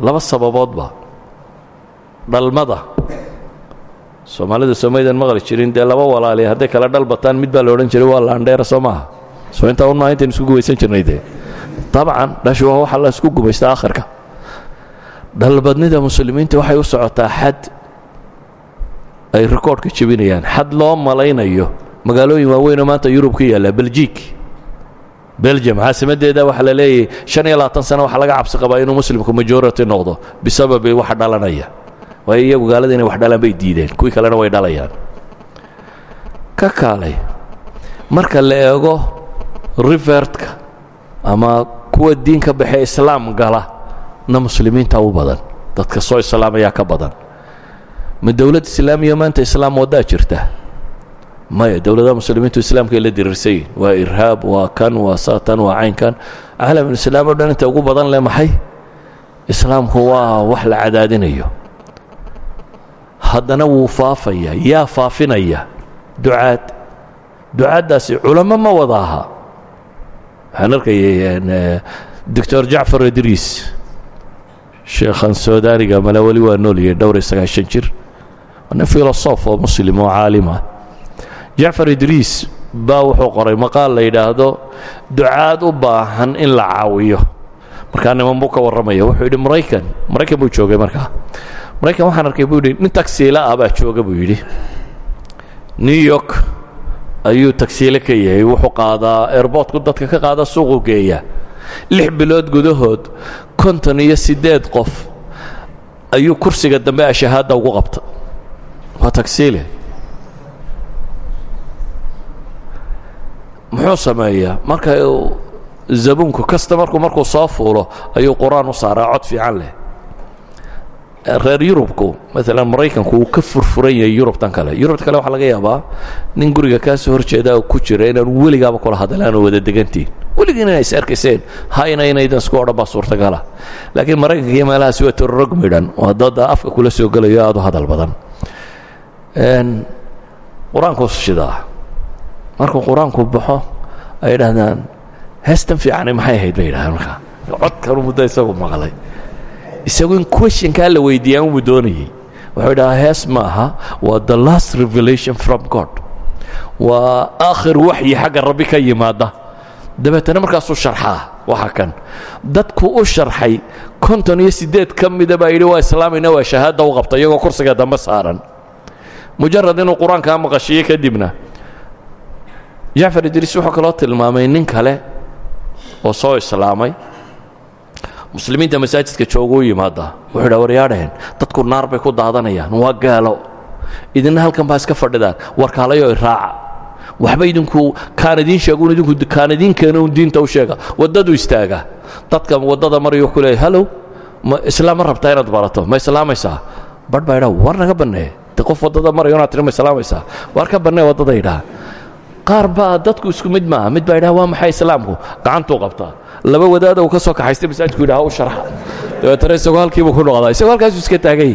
laba sababoodba. Dhalmada. Soomaalida somaydan maqli jirin dee laba walaaliya hadday kala dhal bataan mid baa la odhan jiray waa laandheera soo maaha soo intaa un maaha intaynu isku gumaysan jirnay dee. Dhashu waa waxa la isku gumaysta akhirka dhalbadnida muslimiinta waxay u socotaa xad ay rikoodhka jebinayaan. Xad loo malaynayo magaalooyin waaweynoo maanta yurub ka yaalla beljiik belgium. Caasimaddeeda waxaa la leeyahay shan iyo labaatan laga cabsi qabaa inuu muslimku majority noqdo bisababi waxa dhalanaya. Waayo iyagu gaalada inay wax dhalaan bay diideen. Kuwii kalena way dhalayaan. Ka kaalay. Marka la eego rivertka ama kuwa diin ka islaam gala na muslimiinta u badan. Dadka soo islaamayaa ka badan. Ma dowlad islaamiya maanta islaam waddaa jirta maya dowladaha muslimiintu islaamkay la diriirsayin waa irhaab waa kan waa saatan waa caynkan. Caalamulislaam o dhan inta ugu badan leh maxay? Islaamku waa wax la cadaadinayo. Haddana wuu faafaya yaa faafinaya. Ducaad. Ducaaddaasi culamo ma wada aha. Waxaan arkayay doctor jacfar idriis sheekhan sudaaniga male weli waa nooliyay dhowr sagaashan jir. Nin filosof oo muslim oo caalimah jacfar idriis baa wuxuu qoray maqaal la yidhaahdo ducaad u baahan in la caawiyo. Markaa niman buu ka warramaya wuxuu yidhi maraykan maraykan buu joogay markaa maraykan waxaan arkay buu yidhi nin tagsiila ah baa jooga buu yidhi. New york ayuu tagsiile ka yahay wuxuu qaadaa airboortku dadka ka qaada suuqu geeya. Lix bilood gudahood konton iyo siddeed qof ayuu kursiga dambe a shahaadda ugu qabta. Waa tagsiile muxuu sameeyaa? Marka zabuunku kastamarku markuu soo fuulo ayuu qur'aan u saaraa cod fiican leh. Reer yurubku maalan maraykanku uu ka furfuran yahay yurubtan kale. Yurubta kale waxaa laga yaabaa nin guriga kaa soo horjeeda oo ku jira inaan weligaaba kula hadlaan oo wada degantiin. Weligiin inay is arkayseen hayna inaydan isku odhan baa suurtagala. Laakiin maraykanka iyo meelahaasi waa tororog midhan oo dada afka kula soo gelayo aad u hadal badan. Qur'aanku shidaa markuu qur'aanku baxo ay yidhaahdaan heestan fiicani maxay ahayd? bay yidhahdaan markaa codkanu muddo isagu maqlay isagu in questionkaa la weydiiyaa unbuu doonayey wuxuu idhahaa hees ma aha waa the last revelation from god. Waa aakhir waxyi xagga rabbi ka yimaada. Dabeetana markaasuu sharxaa waxa kan. Dadku u sharxay konton iyo siddeed ka mida baa yidhi waa islaamayna waa shahaadda u qabta iyagoo kursiga dambe saaran. Mujarad inuu qur'aankaa maqashiyo kadibna jacfar idriis wuxuu kaloo tilmaamay nin kale oo soo islaamay. Muslimiinta masaajidka joogu u yimaada. Wuxuu dha dadku naar bay ku daadanayaan waa gaalo. Idinna halkan baa iska fadhidaan warkaalayo iraaca. Waxba idinku kaan idiin idinku kaan idiinkeena un diinta u sheega. Waddadu istaaga. Dadka waddada marayuu ku hallow ma islaam rabtaa inaad barato? Ma islaamaysaa? Badh baa war naga bannee. De qof marayo inaad tiri ma islaamaysaa? War ka qaar baa dadku isku mid maaha. Mid baa idhaha waa maxay islaamku? Gacantuu qabtaa. Laba wadaada uu ka soo kaxaystay masaajidku yidhaha u sharxa dabeetana isagoo halkiibuu ku noqdaa. Isagoo halkaasuu iska taagay.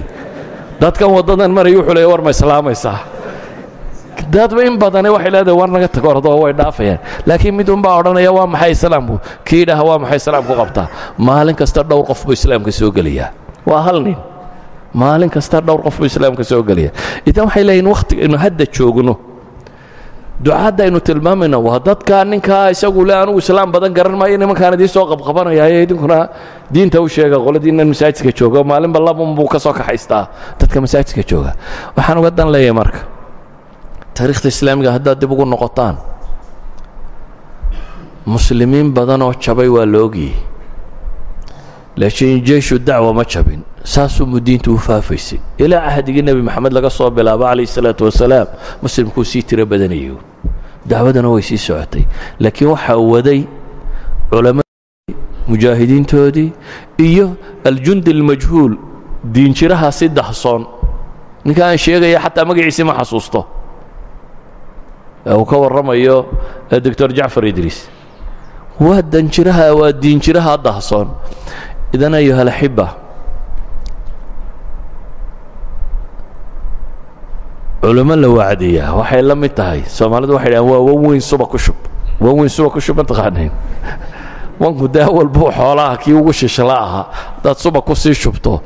Dadkan waddadan maraya wuxuu leeya war ma islaamaysaa. Dadba in badane waxay leedahay war naga tago ordoo way dhaafayaan. Laakiin mid unbaa odhanaya waa maxay islaamku? Kii idhaha waa maxay islaamku? qabtaa. Maalin kasta dhowr qof buu islaamka soo gelaya waa hal nin. Maalin kasta dhowr qof buu islaamka soo gelaya idan waxay leeyihiin wakhtigaynu hadda joogno ducaadda aynu tilmaamayna waa dadkaa ninkaa isagu le anugu islaam badan garan maayo nimankaan idiin soo qabqabanayaaye idinkuna diinta u sheega qoladiinnan masaajidka jooga maalinba labun buu ka soo kaxaystaa dadka masaajidka jooga. Waxaan uga dan leeyahay marka taariikhda islaamiga haddaad dib ugu noqotaan muslimiin badan oo jabay waa la laakiin jeyshu dacwa ma jabin saasuunbuu diintu u faafaysay. Ilaa cahdigii nebi moxamed laga soo bilaabo calayh isalaatu wasalaam muslimkuu sii tiro badanayo dacwadana way sii socotay. Laakiin waxaa waday culammadii mujaahidiintoodii iyo aljundi almajhuul diinjiraha si dahsoon ninka aan sheegaya xataa magaciisi ma xasuusto. Uu ka warramayo doctor jacfar idriis waa danjiraha waa diinjiraha dahsoon idan ayuha alaxiba culimo la wacdiyaa waxay la mid tahay. Soomaalidu waxay dhahaan waa wan weyn suba ku shub. Wan weyn suba ku shub ma taqaanayn wanku dee walbuu xoolaha kii ugu shishla ahaa haddaad suba ku sii shubto.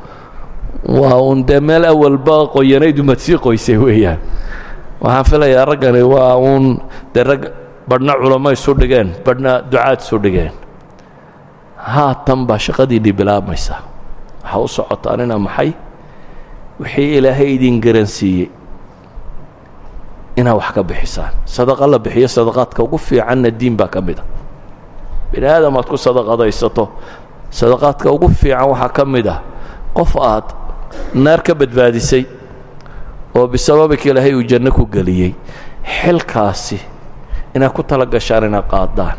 Waa uun dee meel awalba qoyanaydu mad sii qoysay weeyaan. Waxaan filayaa raggani waa uun dee rag badhna culamo isu dhigeen badhna ducaad isu dhigeen haatan baa shaqadiinii bilaabmaysa waxaa u socotaanina maxay? Wixii ilaahay idin garansiiyey inaad wax ka bixisaan. Sadaqa la bixiyo sadaqaadka ugu fiicanna diin baa ka mid bini aadam aad ku sadaqadaysato sadaqaadka ugu fiican waxaa ka mid ah qof aad naar ka badbaadisay oo bisababika ilaahay uu janno ku geliyey xilkaasi inaad ku tala gashaan inaad qaadaan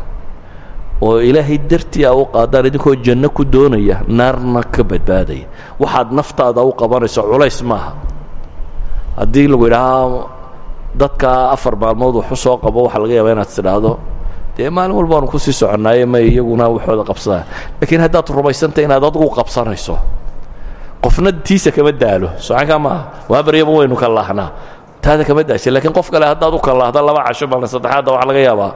oo ilaahay dartii aa u qaadaan idinkoo janno ku doonaya naarna ka badbaadaya. Waxaad naftaada u qabanayso culays maaha. Haddii lagu yidhahaa dadka afar maalmood waxu soo qabo waxaa laga yaabaa inaad tidhaahdo. Dee maalin walba aanu ku sii soconnaaye may iyaguna waxooda qabsadaan laakiin haddaad rumaysantay inaad adigu qabsanayso qofna tiisa kama daalo. Socankaa maaha waa baryaba waynu ka laahnaa taada kama daasha lakiin qof kale haddaad u kallaahda laba casho maalin saddexaadda waxaa laga yaabaa.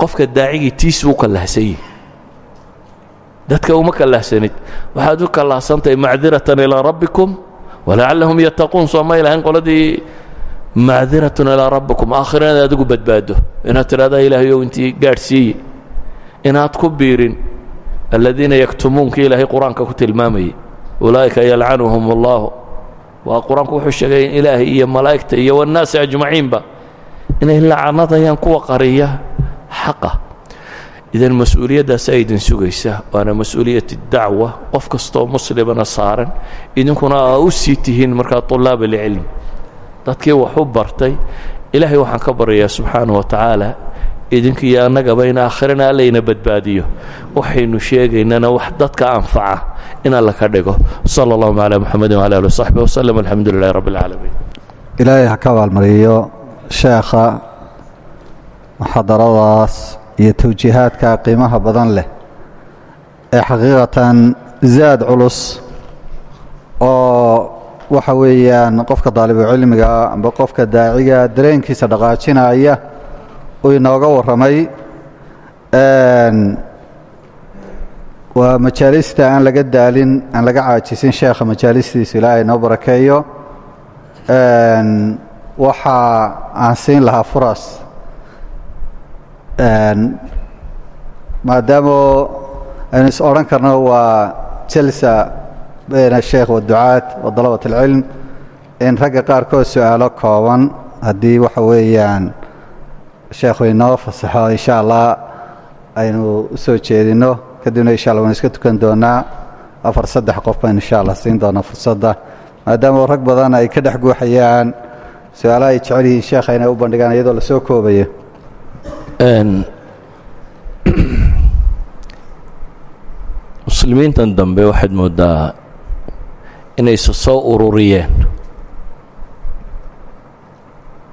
Qofka daacigii tiisuu kallahsanyi dadka uma kallahsanid waxaad u kallahsantahay macdiratan ilaa rabbikum walacallahum yattaquun. Soo ma ilahayn qoladii macdiratun ilaa rabbikum. Aakhira adigu badbaado inaad tidhahdaa ilaahayow intii gaadhsiiye inaad ku biirin aladiina yaktumuunka ilaahay qur'aanka ku tilmaamayay ulaa'ika yalcanuhum allahu waa qur'aanku wuxuu sheegay in ilaahay iyo malaa'igta iyo wannaasi ajmaciinba inay lacanadayaan kuwa qariya xaqa. Idan mas'uuliyaddaasa idin sugaysa waana mas'uuliyat dacwa qof kastoo muslimana saaran idinkuna aa u sii tihiin markaa طulaab اlcilm dadkii wax bartay ilaahay waxaan ka baryayaa subxaana wa tacaala idinka iyo annagaba in aakhirana allayna badbaadiyo. Waxaynu sheegaynana wax dadka anfaca in alla ka dhigo. Sala allahuma calaa muxamedi wala ali wsaxbi waslem alxamdu lilahi rabbi alcaalamiin ilaahay ha ka abaalmariyo sheekha muxadaradaas iyo tawjiihaadka qiimaha badan leh ee xaqiiqatan zaad culus oo waxa weeyaan qofka daalibucilmiga amba qofka daaciga dareenkiisa dhaqaajinaya uu inooga warramay waa majaalista aan laga daalin aan laga caajisin sheekha majaalistiisa ilaahay noo barakeeyo. Waxa aan siin lahaa furas maadaama aynu is odhan karno waa jalsa bayna sheekh waducaad wa dalabat اlcilm in ragga qaarkood su'aalo kooban. Haddii waxa weeyaan sheekhu inoo fasaxo insha allah aynu u soo jeedino kadibna insha alla waan iska tukan doonaa afar saddex qof baynu insha allah siin doonaa fursadda. Maadaama rag badan ay ka dhex guuxayaan su'aalaha ay jecel yihiin sheekha inay u bandhigaan iyadoo la soo koobayo. Muslimiintan dambe waxaad moodaa inayse soo ururiyeen.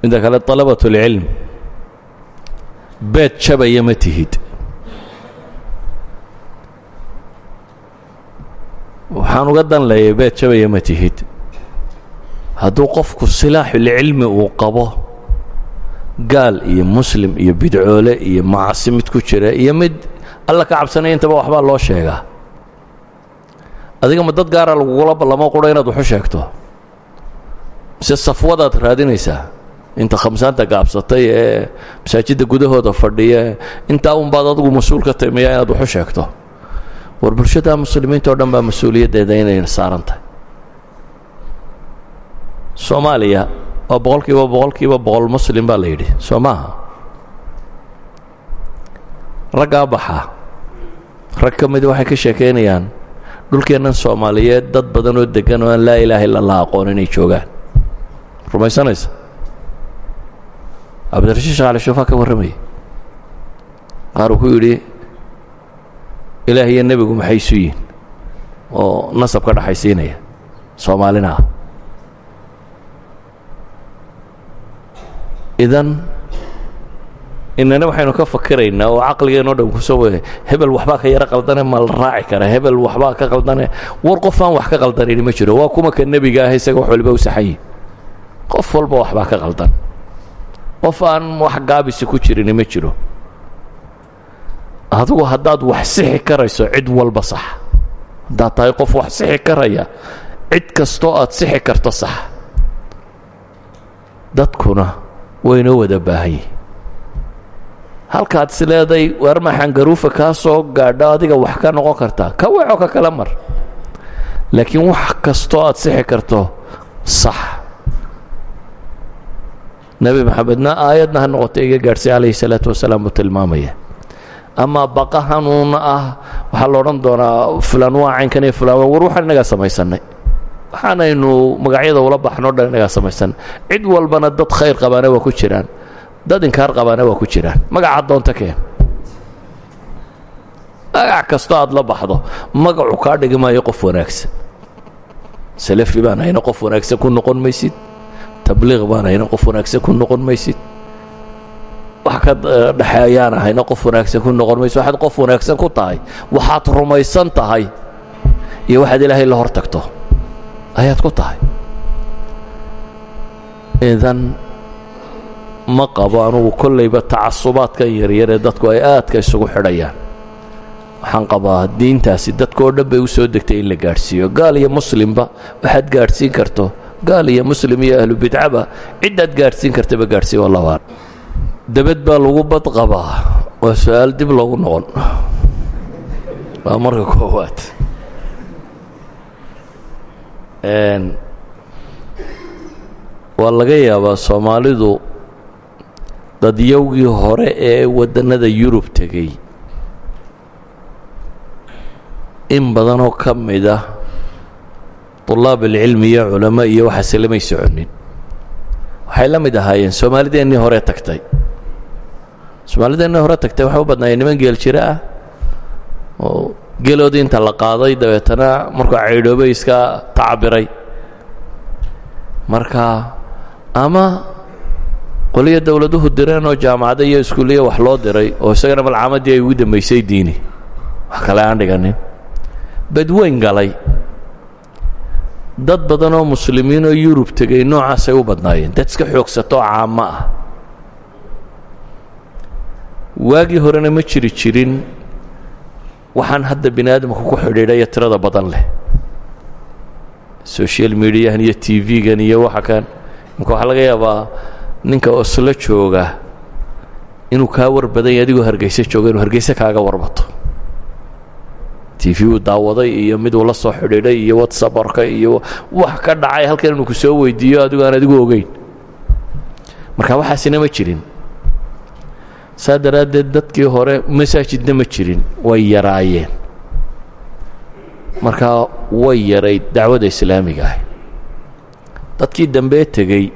Midda kale alabat اlcilm beed jabaya ma tihid waxaan uga dan beed jabaya ma tihid hadduu qofku silaaxulcilmi uu qabo gaal iyo muslim iyo bidcoole iyo macasi mid ku jira iyo mid alla ka cabsanaya intaba waxbaa loo sheegaa adiga ma dad gaara lagugula ballamo qura inaad waxu sheegto mise safwadaad raadinaysaa inta khamsaanta gaabsatay ee masaajidda gudahooda fadhiya intaa unbaad adigu mas'uul ka timiyaa inaad waxu sheegto. War bulshada muslimiinta oo dhan baa mas'uuliyaddeeda inayna saaran tahay soomaaliya waa boqol kiiba boqol kiiba boqol muslim baa la yidhi soo maaha raggaa baxaa. Rag ka midi waxay ka sheekaynayaan dhulkeennan soomaaliyeed dad badan oo deggan oo aan laa ilaaha illa allah aqoon inay joogaan. Rumaysanaysa cabdirashiid sheekh cali shuufaa ka warramayay qaar ku yidhi ilaah iyo nebigu maxay isu yihiin oo nasab ka dhaxaysiinaya soomaalina ah. Idan inana waxaynu ka fakiraynaa oo caqligeenoo dhan ku soo wada hebel waxbaa ka yaro qaldane ma la raaci kara hebel waxbaa ka qaldane war qof aan wax ka qaldanayni ma jiro waa kuma ka nebiga ah isaga wax waliba u saxanyi qof walba waxbaa ka qaldan qof aan wax gaabisi ku jirini ma jiro. Adigu haddaad wax sixi karayso cid walba sax. Haddaad tahay qof wax sixi karaya cid kastoo aad sixi karto sax. Dadkuna waynoo wada baahanyi halkaad is leeday war maxangaruufa kaa soo gaadho adiga wax ka noqon kartaa ka weco ka kala mar. Laakiin wax kastoo aad sixi karto sax nebi maxamedna aayadna ha noqotay iga gaadhsay calayhi salaatu wasalaam buu tilmaamaya. Ama baqa hanuuna ah waxaa la doonaa fulaan waa caynkan iyo fulaan war waxaan innagaa samaysannay magacyada ula baxnoo dhan innagaa samaysanay cid walbana dad khayr qabaana waa ku jiraan. Dad inkaar qabaana waa ku jiraan. Magaca doonta keen. Magac kastoo aad la baxdo. Magacu kaa dhigi maayo qof wanaagsan. Salafi baan hayna qof wanaagsan ku noqon maysid tabliiq baan hayna qof wanaagsan ku noqon maysid. Wax ka dhexeeyaan ahayna qof wanaagsan ku noqon maysid. Waxaad qof wanaagsan ku tahay. Waxaad rumaysan tahay. Iyo waxaad ilaahay la hor tagto ayaad ku tahay. Idan ma qabo anugu kollayba tacasubaadkan yaryar ee dadku ay aadka isugu xidhayaan. Waxaan qabaa diintaasi dadka oo dhan bay u soo degtay in la gaadhsiiyo. Gaal iyo muslimba waxaad gaadhsiin karto gaal iyo muslim iyo ahlu bidcaba ciddaad gaadhsiin kartaba gaadhsiin wallahu aclam dabad baa lagu bad qabaa waa su'aal dib loogu noqon. Waa marka koowaad. Waa laga yaabaa soomaalidu dadyowgii hore ee waddannada yurub tegey. In badanoo ka mid ah طulaab alcilmi iyo culamo iyo waxaase lamay waxay la mid ahaayeen soomaalideennii hore tagtay soomaalideennii hore tagtay waxay u badnaayeen niman geel jiro ah oo geeloodii inta la qaaday dabeetana markuu caydhoobay iska tacabiray marka ama qoliyo dowladuhu direen oo jaamacada iyo iskuuliya wax loo diray oo isagana malcaamadii ay ugu dambaysay diini wax kale aan dhiganin badweyn galay dad badan oo muslimiin oo yurub tegey noocaasay u badnaayeen. Dad iska xoogsato oo caamo ah. Waagii horena ma jiri jirin. Waxaan hadda bini aadamka ku xidhiidhaya tirada badan leh. Social mediahan iyo t v-gan iyo waxa kan imka waxaa laga yaabaa ninka oslo jooga inuu kaa war badan hargeyse jooga inuu hargeyse kaaga warbato t v uu daawaday iyo mid uu la soo xidhiidhay iyo whatsabarka iyo wax ka dhacay halkan inuu ku weydiiyo adigu aan adigu ogeyn. Marka waxaasina ma jirin. Saa daraaddeed dadkii hore masaajidna ma jirin way yaraayeen. Markaa way yarayd dacwadda islaamiga ah dadkii dambee tegey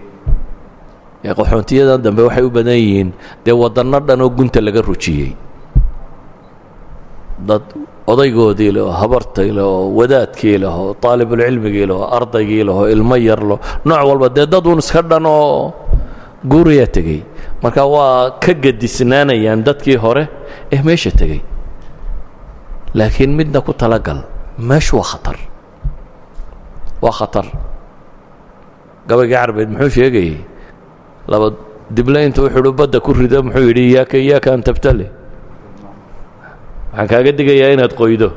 ee qaxoontiyadan dambe waxay u badan yihiin dee waddanno dhan oo gunta laga rujiyey. Dad odaygoodii leh oo habartay leh oo wadaadkii leh oo taalibulcilmigii leh oo ardaygii leh oo ilmo yar leh nooc walba dee dad uun iska dhan oo guurayaa tegey. Marka waa ka gadisnaanayaan dadkii hore ee meesha tegey. Laakiin midna ku talagal meeshu waa khatar. Waa khatar. Gabaygii carbeed muxuu sheegayey laba dible intuu xidhu badda ku rido muxuu yidhi iyaaka iyaaka an waxaan kaaga digayaa inaad qoydo.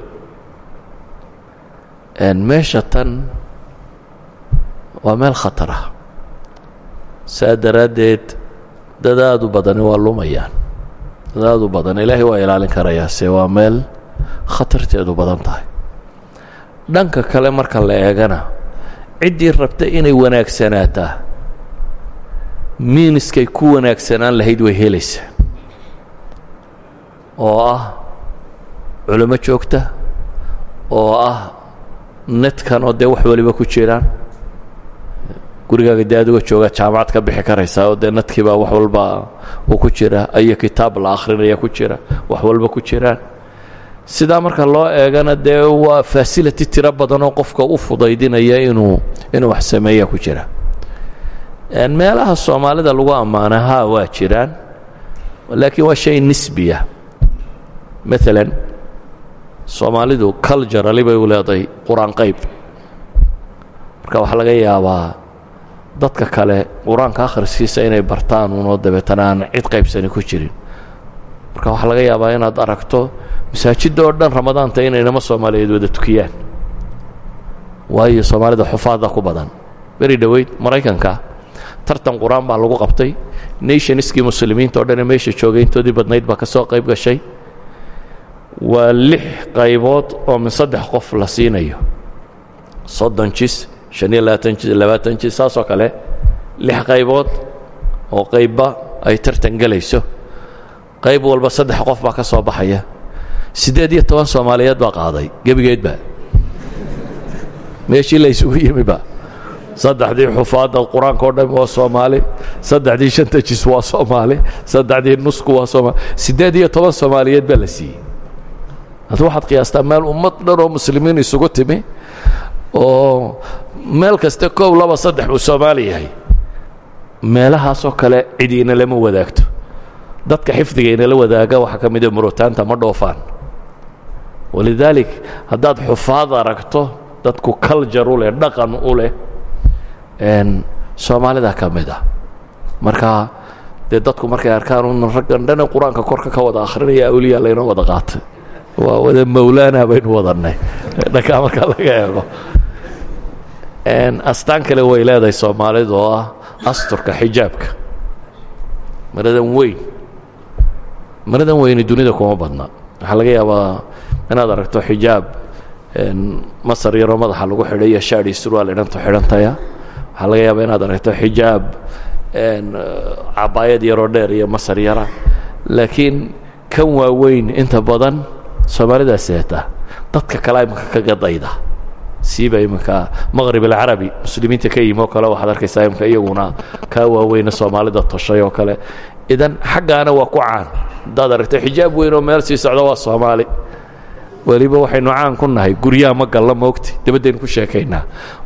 Meesha tan waa meel khatar ah. Saa daraaddeed dad aad u badani waa lumayaan. Dad aad u badan ilaahay waa ilaalin karayaa se waa meel khatarteedu badan tahay. Dhanka kale marka la eegana ciddii rabta inay wanaagsanaataa miiniskay ku wanaagsanaan lahayd way helaysaa. Oo ah culimo joogta oo ah netkan oo dee wax waliba ku jiraan. Gurigaaga dee adigoo jooga jaamacad ka bixi karaysaa oo dee nadkiibaa wax walba uu ku jira ayo kitaab la akhrinaya ku jira wax walba ku jiraan. Sidaa marka loo eegana dee waa fasility tiro badanoo qofka u fudaydinaya inuu inuu wax sameeya ku jira. Meelaha soomaalida lagu ammaana ha waa jiraan laakiin waa shay nisbiya. Maalan soomaalidu culturali bay u leedahay qur'aan qayb. Marka waxaa laga yaabaa dadka kale qur'aanka akhriskiisa inay bartaan unoo dabeetana cid qaybsani ku jirin. Marka waxaa laga yaabaa inaad aragto masaajidda oo dhan ramadaanta inaynama soomaaliyeed wada tukiyaan. Waayo soomaalida xufaada ku badan. Beri dhoweyd maraykanka tartan qur'aan baa lagu qabtay. Nationskii muslimiinta o dhanee meesha joogay intoodii badnayd baa ka soo qayb gashay waa lix qaybood oo min saddex qof la siinayo. Soddon jis shan iyo labaatan jis labaatan jis saasoo kale lix qaybood oo qaybba ay tartan gelayso qayb walba saddex qof baa ka soo baxaya. Siddeed iyo toban soomaaliyeed baa qaaday gebigeedba meeshii la ysugu yimiba saddexdii xufaadda qur'aanka o dhan waa soomaali saddexdii shanta jis waa soomaali saddexdii nusku waa soomaali. Siddeed iyo toban soomaaliyeed baa la siiyey hadda waxaad qiyaastaa meel ummad dhan oo muslimiin isugu timi oo meel kasta kow laba saddex uu soomaali yahay meelahaasoo kale cidi inalama wadaagto. Dadka xifdiga inala wadaaga waxaa ka mida murutaanta ma dhoofaan. Walidaalik haddaad xufaad aragto dadku culjar u leh dhaqan u leh soomaalida ka mid a marka dee dadku markay arkaan un raggan dhana qur'aanka korka ka wada akhrinaya awliya laynoo wada qaatay waa wada mawlaana baynu wadannay. Dhankaa marka laga eego. Astaan kale way leedahay soomaalidu oo ah asturka xijaabka. Maradan weyn. Maradan weyni dunida kuma badna. Waxaa laga yaabaa inaad aragto xijaab masar yaroo madaxa lagu xidhay iyo shaadhi surwaal idhanto xidhantaya waxaa laga yaabaa inaad aragto xijaab cabaayad yaroo dheer iyo masar yara. Laakiin kan waaweyn inta badan soomaalidaa seeta. Dadka kale imanka kaga dayda siiba imanka maqrib alcarabi muslimiinta ka yimi kale waxaad arkaysaa imanka iyaguna kaa waaweyna soomaalida toshay oo kale. Idan xaggaana waa ku caan. Haddaad aragto xijaab weyn oo meel sii socda waa soomaali. Weliba waxaynu caan ku nahay guryaha ma galla moogti dabaddaynu ku sheekaynaa.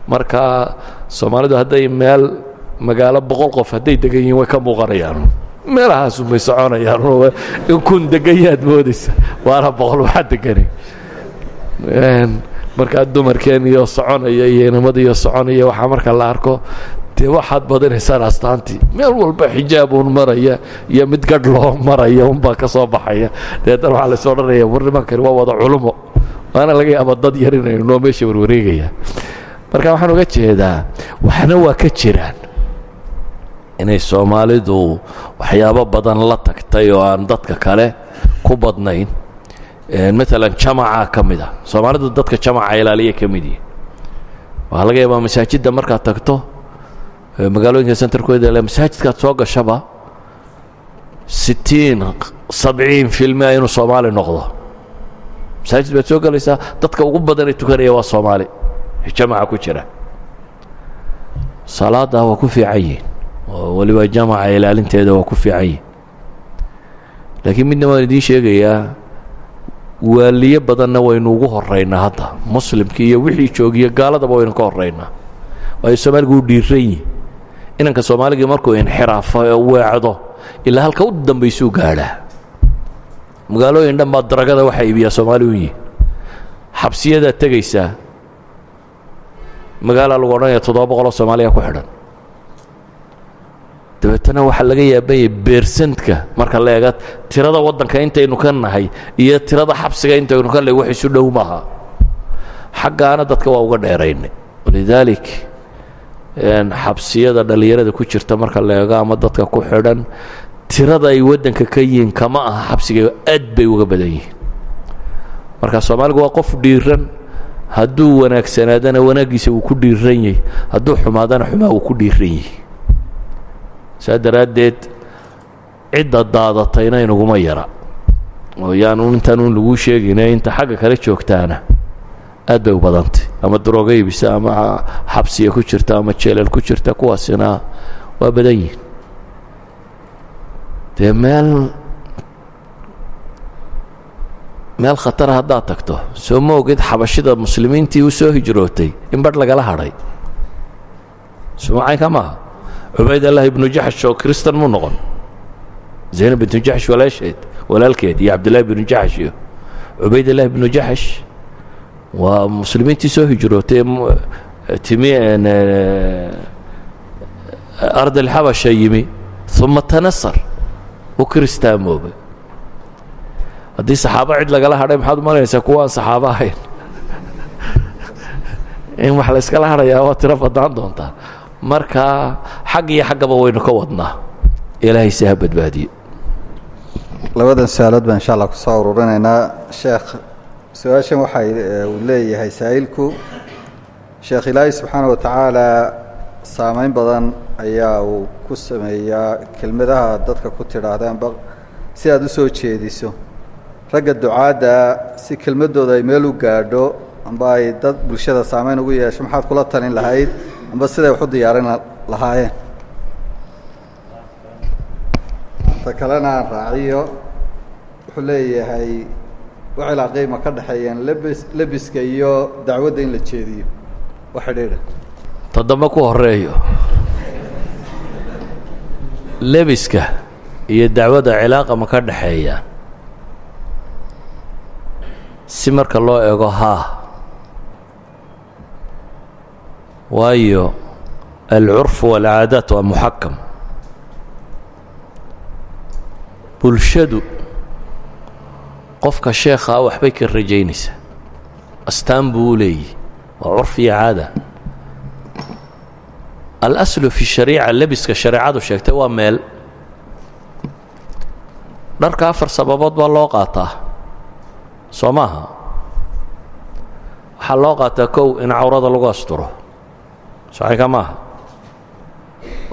Marka soomaalidu hadday meel magaalo boqol qof hadday degan way ka muuqanayaan meelahaasunbay soconayaan. Kun degan yaad moodaysa waana boqol waxaa degani. Markaa dumarkeen iyo soconaya iyo inamadiiyo soconaya waxaa marka la arko dee waxaad badinaysaan astaantii meel walba xijaabuun maraya iyo mid gadh loo maraya unbaa ka soo baxaya. Deetan waxaa lays odhanaya war nimankani waa wada culumo. Waana laga yaaba dad yar inaynu noo meesha warwareegaya. Marka waxaan uga jeedaa waxna waa ka jiraan inay soomaalidu waxyaabo badan la tagtay oo aan dadka kale ku badnayn. Maalan jamaca ka mid a soomaalidu dadka jamaca ilaaliya ka mid laga yaabaa masaajidda markaad tagto magaalooyinka centerkooda le masaajidkaad soo gashaba sittiin sabciin filmia inuu soomaali noqdo. Masaajid soo gelaysaa dadka ugu badanee tukanaya waa soomaali. Jamaca ku jira. Salaadda waa ku fiican oo weliba jamaca ilaalinteeda waa ku fiican yihiin laakiin midna waan idiin sheegayaa waaliyo badanna waynu ugu horaynaa hadda. Muslimkii iyo wixii joogiyo gaaladaba waynu ka horaynaa waayo soomaaligu u dhiiran yihi inanka soomaaligii markuu inxiraafo weecdo ilaa halka u dambaysuu gaadhaa magaalooyin dhan baa daragada waxaa iibiyaa soomaali u yihi xabsiyadaad tegaysaa magaalaa lagu odhanaya toddoba boqoloo soomaaliya ku xidhan dabeetana waxaa laga yaabanya beersantka marka la tirada waddanka intaynu ka nahay iyo tirada xabsiga intaynu ka nahay wax isu dhow maaha. Xaggaana dadka waa uga dheeraynay. Walidaalik xabsiyada dhallinyarada ku jirta marka la ama dadka ku xidhan tirada ay waddanka ka yihiin kama aha xabsiga aad bay uga badan yihiin. Marka soomaaligu waa qof dhiiran hadduu wanaagsanaadana wanaaggiisa uu ku dhiiran yahay. Hadduu xumaadana xumaa uu ku dhiiran yahay saa daraaddeed cidda daadatayna inaguma yara. Oo yaanu intaanu laguu sheegayna inta xagga kale joogtaana aad bay u badantay. Ama darooga ibisa ama xabsiya ku jirta ama jeelal ku jirta kuwaasina waa badan yihiin dee meel meel khatara haddaad tagto soo ma ogid xabashida muslimiintii u soo hijrootay in badh lagala hadhay? Sumacayka maaha cubaydallah ibnu jaxsh oo kristan mu noqon. Zaynab bintu jaxsh walaasheed walaalkeed iyo cabdillahi binu jaxsh iyo cubaydallah ibnu jaxsh waa muslimiintii soo hijrootay timi ard alxabasha yimi uma tanasar u kiristaamoobay haddii saxaabo cid lagala hadhay maxaad umalanaysaa kuwa saxaabo ahayn? In wax la yskala waa tiro badnaan doontaa marka xag iyo xaggaba waynu ka wadnaa. Ilaahay se ha badbaadiye labadan su'aalood baan insha allah ku soo ururinaynaa. Sheekh su'aashan waxa uu leeyahay saa'ilku sheekh ilaahay subxaana wa tacaala saameyn badan ayaa uu ku sameeyaa kelmadaha dadka ku tidhaahdeenba si aad u soo jeediso. Ragga ducaadda si kelmadooda ay meel u gaadho amba dad bulshada saameyn ugu yeesho maxaad kula talin lahayd amba siday wax u diyaarin lahaayeen. Ta kalena aan raaciyo wuxuu leeyahay wax ilaaqayma ka dhexeeyeen lebis lebiska iyo dacwadda in la jeediyo. Wax xidhiidha toddoba ku horeeyo lebiska iyo dacwadda cilaaqa ma ka dhexeeyaan si marka loo eego haa waayo alcurfu waalcaadaat waa muxakam. Bulshadu qofka sheekhaa waxbay ka rajaynaysaa. Astaan buu u leeyihi waa curf iyo caada. Alaslu fi shariica lebiska shareecadu sheegtay waa meel. Dharka afar sababood baa loo qaataa. Soo maaha? Waxaa loo qaataa kow in cawrada lagu asturo saxiika maaha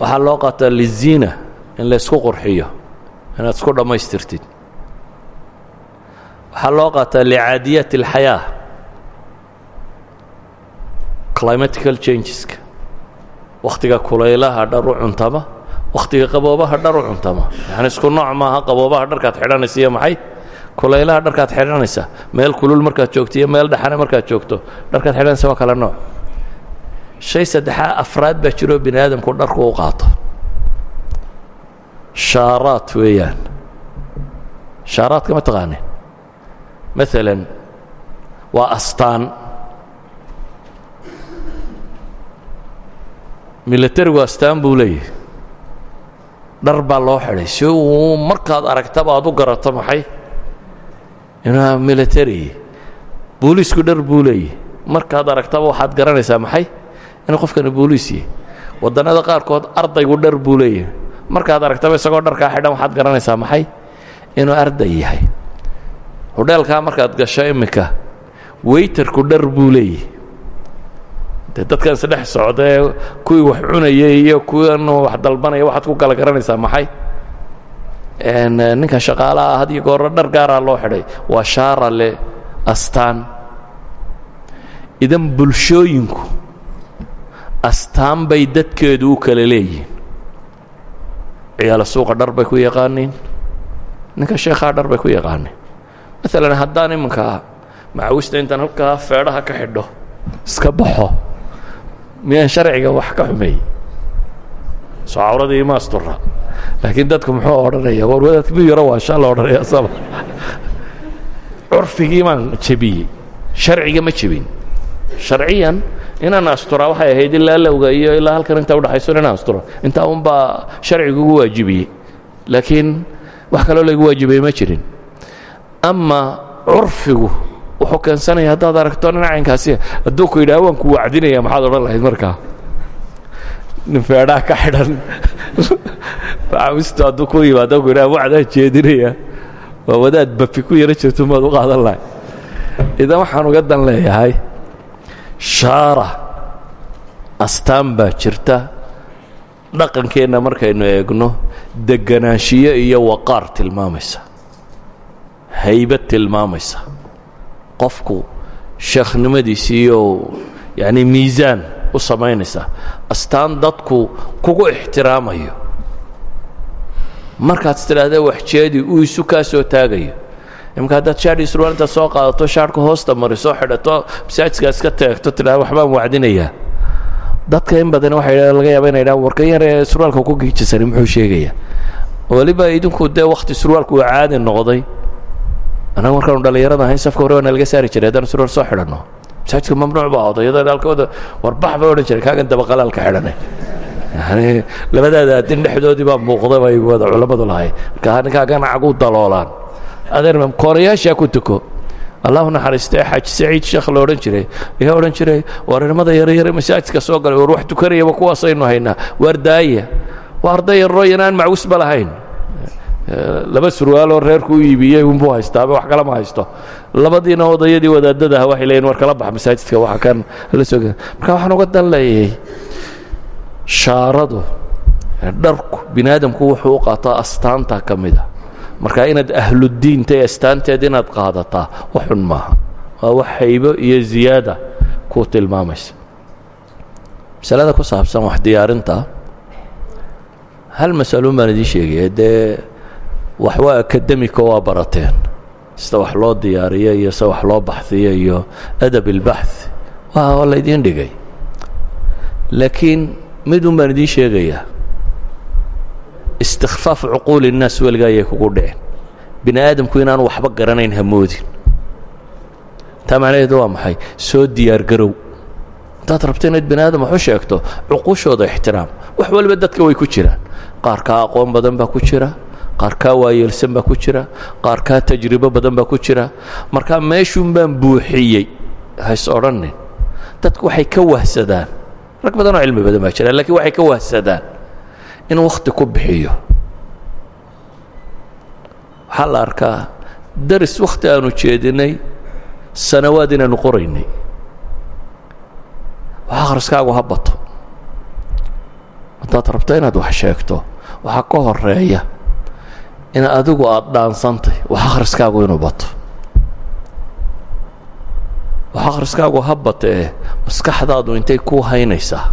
waxaa loo qaataa liziina in la ysku qurxiyo inaad isku dhammaystirtid. Waxaa loo qaataa licaadiyaat اlxayaa climatical changeska. Wakhtiga kulaylaha dhar u cuntama wakhtiga qaboobaha dhar u cuntama. Yani isku nooc maaha qaboobaha dharkaad xidhanaysa iyo maxay? Kulaylaha dharkaad xidhanaysa meel kulul markaad joogto iyo meel dhaxane markaad joogto dharkaad xidhanaysa waa kale nooc shay saddexaa afraad baa jiroo bini aadamku dharku u qaato. Shaaraat weeyaan. Shaaraadka ma taqaanin maalan waa astaan. Milatarigu astaan buu leeyahay. Dhar baa loo xidhay. Si uu markaad aragtaba aad u garato maxay? Inaa milatari booliisku dhar buu leeyahay. Markaad aragtaba waxaad garanaysaa maxay inuu qofkani booliis yahay waddannada qaarkood ardaygu dhar buu leeyahay. Markaad aragtaba isagoo dharkaa xidhan waxaad garanaysaa maxay? Inuu arday yahay. Hodheelkaa markaad gasho iminka weytarku dhar buu dadkan isdhex socdaee kuwii wax cunayay iyo kuwan wax dalbanaya waxaad ku kala garanaysaa maxay? Ninka shaqaalaha had iyo goorro dhar gaaraa loo xidhay. Waa shaara le astaan. Idan bulshooyinku astaan bay dadkeedu u kala leeyihiin. Ciyaalo suuqa dhar bay ku yaqaaniin. Ninka sheekhaa dhar bay ku yaqaaniin. Maalan haddaan iminkaa macawista intaan halkaa feedhaha ka xidho iska baxo miyaan sharciga wax ka xumeeyey soo cawradii ima astura laakiin dadku muxuu odhanaya war wadaadka mi yaro waa shaa la odhanaya saba curfigii baan jebiyey. Sharciga ma jebin. Sharciyan inaan asturaa waxay ahayd ilaa lowga iyo ilaa halkan intaa udhaxayso inaan asturo intaa unbaa sharcigu ugu waajibiyey. Laakiin wax kaloo laygu waajibiyey ma jirin. Ama curfigu wuxuu keensanaya haddaad aragto dhinacaynkaasi hadduu ku yidhaha waan ku wacdinaya maxaad odhan lahayd markaa nin feedhaha ka xidhan. Macawistu hadduu ku yimaado ku yidhaha wacdaan jeedinaya. Waa wadaad bafi ku yaro jirto maad u qaadan lahay idan waxaan uga dan leeyahay shaara astaan baa jirta. Dhaqankeenna markaynu eegno deganaanshiyo iyo waqaar tilmaamaysa. Haybad tilmaamaysa. Qofku sheekhnimadiisiiyo yacni miisaan u samaynaysa astaan dadku kugu ixtiraamayo. Markaad is tidhaahdee waxjeedi uu isu kaa soo taagayo imika haddaad shaadhii surwaal intaad soo qaadato shaarhka hoosta mariso xidhato masaajidkaa iska teegto tidhahda waxbaan wacdinayaa dadka in badan waxay laga yaaba inay dhahan warkan yaree surwaalka ku giijisani muxuu sheegayaa weliba idinku dee wakhti surwaalku uu caadi noqday. Annaga markaanu dhallinyarada ahayn safka hore waana laga saari jiray haddaan surwaal soo xidhanno. Masaajidka mamnuuc baa odayada dhaalkooda warbax bay odhan jiray kaagan dabaqalaalka xidhanay. Yani labadaada adin dhexdoodii baa muuqda bay wada culammadu lahay marka ninkaagan cagu daloolaan adeer koorayaashaa ku tuko. Allahu naxariistee xaaji saciid sheekh la odhan jiray. Ayaa odhan jiray war irmada yaryare masaajidka soo galay war wax tukanayaba kuwaasaynu haynaa. Waar daaya. Waa arday yaroo yanaan macwisba lahayn. Laba surwaaloo reerku u iibiyey unbuu haystaaba wax kale ma haysto. Labadiina odayadii wadaadadaha waxay leeyiin war kala bax masaajidka waxa kan la soo marka waxaan uga dan leeyahay shaaradu dharku bini aadamku wuxuu u qaataa astaanta ka mida marka inaad ahluddiinta ee astaanteed inaad qaadataa wax xun maaha. Waa wax haybo iyo ziyaada ku tilmaamaysa. Masalada ku saabsan wax diyaarinta hal masaluun baan idiin sheegaya dee wax waa akademika waa barateen. Sida wax loo diyaariyo iyo sida wax loo baxhiyo iyo adab ilbaxth waa laydiin dhigay. Laakiin midun baan idiin sheegayaa istikfaaf cuquuli الnaas weligaa ayay kugu dhicin bini aadamku inaanu waxba garanayn hamoodin taa macnaheedu waa maxay? Soo diyaar garow. Haddaad rabto inaad bini aadam wax u sheegto cuquushooda ixtiraam. Wax waliba dadka way ku jiraan. Qaar kaa aqoon badan baa ku jira qaar kaa waayeelsan baa ku jira qaar kaa tajribo badan baa ku jira. Markaa meeshuun baan buuxiyey hays odhanin dadku waxay ka wahsadaan. Rag badanoo cilmi badan baa jira lakiin waxay ka wahsadaan in wakhti ku bixiyo. Waxaa la arkaa daris wakhti aanu jeedinay sanawaad inaanu qoraynay. Wax akhriskaagu ha bato. Haddaad rabto inaad wax sheegto waxaa ka horreeya in adigu aada dhaansantay wax akhriskaagu inuu bato. Wax akhriskaagu ha batee maskaxdaadu intay kuu haynaysaa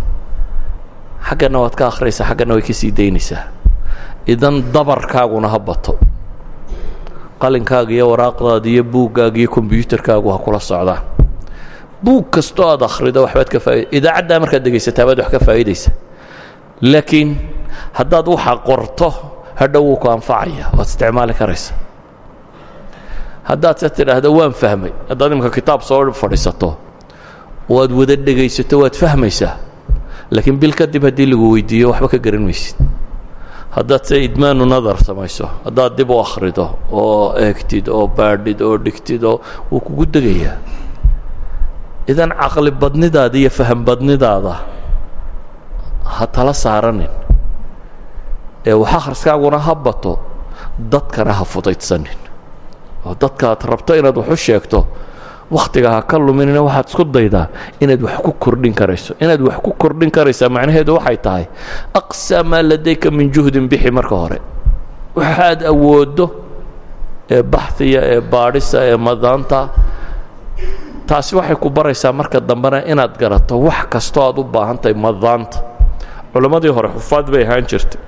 xaggana waad ka akhriyaysaa xaggana way ka sii daynaysaa. Idan dabarkaaguna ha bato. Qalinkaaga iyo waraaqdaada iyo buuggaaga iyo kombyuutarkaagu ha kula socdaan buug kastoo aad akhrido waxbaad ka faaid idaacaddaa markaad dhegaysataa baad wax ka faa'idaysa laakiin haddaad waxa qorto hadhow wuu ku anfacaya waad isticmaali karaysa haddaad se tidhaahdo waan fahmay. Haddaad imika kitaab soo fadhiisato oo aad wada dhegaysato waad fahmaysaa laakiin bil kadib haddii lagu weydiiyo waxba ka garan maysid. Haddaad se idmaanu nadar samayso haddaad dib u akhrido oo eegtid oo baadhid oo dhigtid oo wuu kugu degayaa. Idan caqli badnidaada iyo faham badnidaada ha tala saaranin. Ee wax akhriskaaguna ha bato dadkana ha fudaydsanin. Oo dadkaaad rabto inaad wax sheegto wakhtiga ha ka luminina waxaad isku daydaa inaad wax ku kordhin karayso. Inaad wax ku kordhin karaysaa macnaheedu waxay tahay aqsa maa ladayka min juhdin bixi marka hore. Waxaad awooddo ee baxhiya ee baadhisa ee madaanta taasi waxay ku baraysaa marka dambena inaad garato wax kastoo aad u baahan tahay madaanta. Culammadii hore xufaad bay ahaan jirtay.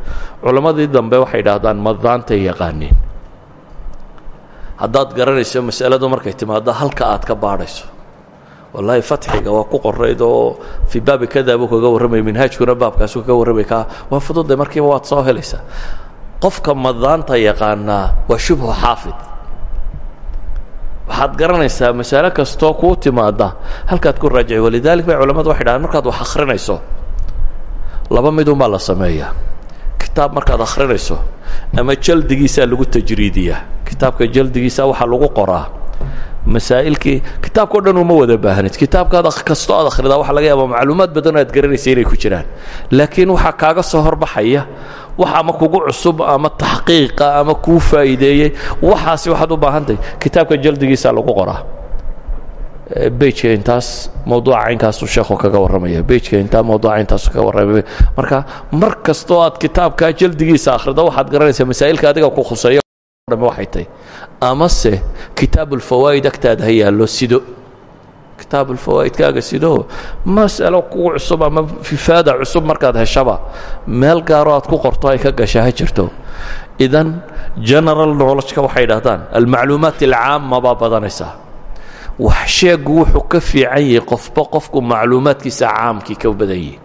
Culammadii dambe waxay idhaahdaan madaantay yaqaaniin haddaad garanayso masaladu markay timaado halka aad ka baadhayso. Wallaahi fatxiga waa ku qorayd oo fii baabi kada buu kaga warramaya minhaajkuna baabkaasu kaga warramay ka waa fudude markiiba waad soo helaysaa. Qofka madaanta yaqaanaa waa shubhu xaafid. Waxaad garanaysaa masale kastoo kuu timaada halkaad ku raajici walidalik bay culamadu waxay dhahaan markaad wax akhrinayso laba midunbaa la sameeyaa kitaab markaad akhrinayso ama jaldigiisaa lagu tajriidiyaa. Kitaabka jaldigiisa waxaa lagu qoraa. Masaa'ilkii kitaabka dhan uma wada baahnid kitaabkaad kastoo aad akhridaa waxa laga yaaba macluumaad badanoo aad garanaysa inay ku jiraan. Laakiin waxaa kaaga soo horbaxaya wax ama kugu cusub ama taxqiiqa ama kuu faa'iideeyey waxaasi waxaad u baahantahay kitaabka jaldigiisaa lagu qoraa bejka intaas mawduuca caynkaasu sheekhu kaga warramaya. Bejka intaa mawduuca intaasu kaga warramaya. Marka mar kastoo aad kitaabkaa jaldigiisa akhrido waxaad garanaysaa masaa'ilka adiga ku khuseeya dhame waxay tahay. Amase kitaabulfawaa'id agtaada ha yaallo sido. Kitaabulfawaa'idkaaga sido. Mas'alo kugu cusub ama fifaada cusub markaad heshaba. Meel gaaroo aad ku qorto ay ka gasha ha jirto. Idan general knowledgeka waxay idhahdaan almacluumaat alcaama baa badanaysaa wax sheegu wuxuu ka fiican yahay qofba qofku macluumaadkiisa caamkii ka badan yihi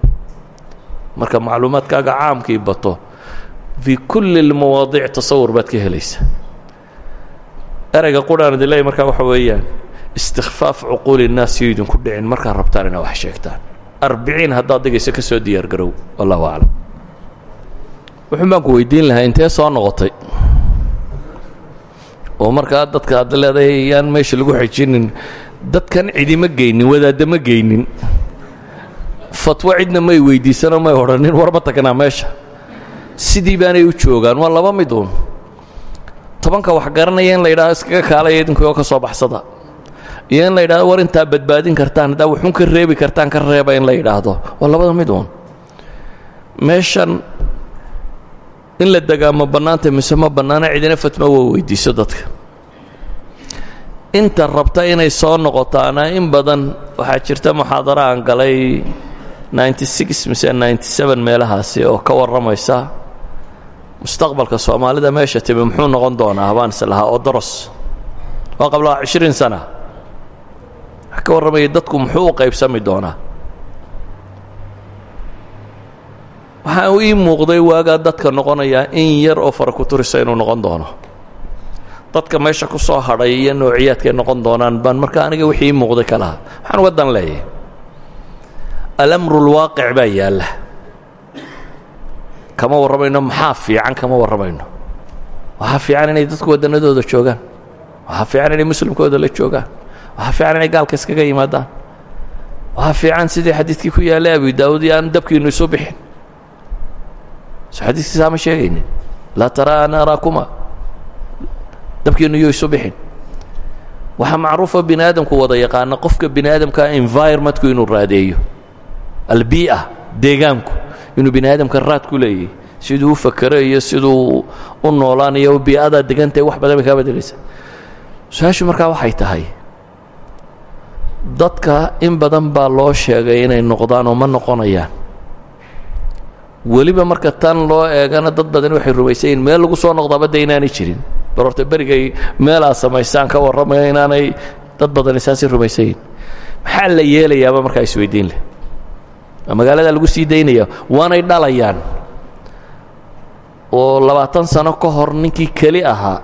marka macluumaadkaaga caamkii bato fii kulli lmawaadiic tasawur baad ka helaysaa. Erayga quraan idinleey markaa waxa weeyaan istikfaaf cuquuli innaas yo ku dhicin markaad rabtaan inaad wax sheegtaan. Arbiciin haddaad dhigayso ka soo diyaargarow wallahu aclam wuxuun baan ku weydiin lahaa intee soo noqotay? Oo markaa dadka aad leedahay meesha lagu xejinin dadkan cidima geynin wadaadda ma geynin. Fatwo cidna may weydiisanoo may odhanin war ma tagnaa meesha. Sidii baanay u joogaan waa laba mid uun. Tobanka wax garanaya in la yidhahdo iskaga kaalaya idinkuoo ka soo baxsada. Iyo in la yidhahdo war intaa badbaadin kartaan haddaa waxun ka reebi kartaan ka reeba in la yidhaahdo. Waa labada mid meeshan in la degaa ma bannaanta mise ma bannaana cidina fatma waa weydiiso dadka. Inta rabta inay soo noqotaana in badan waxaa jirta muxaadaro aan galay ninety six mise ninety seven meelahaasi oo ka warramaysa mustaqbalka soomaalida meesha timi muxuu noqon doonaa baan is oo doros waa qablaa cishriin sana. Ka warramaya dadku muxuu qaybsami doonaa waxaa ii muuqday waagaa dadka noqonayaa in yar oo fara ku turisa inuu noqon doono. Dadka meesha ku soo hadhay iyo noociyaadkay noqon doonaan baan marka aniga wixii ii muuqday ka lahaa. Waxaan uga dan leeyahay alamrulwaaqic baa yaalla. Kama warramayno maxaa fiican kama warramayno? Waxaa fiican inay dadku wadannadooda joogaan. Waxaa fiican inay muslimkooda la joogaan. Waxaa fiican inay gaalka iskaga yimaadaan. Waxaa fiican sidii xadiidkii ku yaallay abi daawud iyo aan dabkiinnu isu bixin so xadiiskiisaa ma sheegaynin. Laa taraa naaraakuma dabkiinnu iyo isu bixin. Waxaa macruufa bini aadamku wada yaqaana qofka bini aadamkaa environmentku inuu raadeeyo. Albii'a deegaanku inuu bini aadamka raad ku leeyahy. Siduu u fakero iyo siduu u noolaanayo bii'adaa degantahay wax badan bay kaa bedelaysa su'aashu markaa waxay tahay dadka in badan baa loo sheegay inay noqdaan oo ma noqonayaan weliba marka tan loo eegana dad badani waxay rumaysayiin meel lagu soo noqdaaba de inaanay jirin. Bar horta berigay meelaa samaystaan ka warramaya inaanay dad badani saasay rumaysayiin maxaa la yeelayaaba markaa isweydiin leh? Magaalada lagu sii daynaya waanay dhalayaan. Oo labaatan sano ka hor ninkii keli ahaa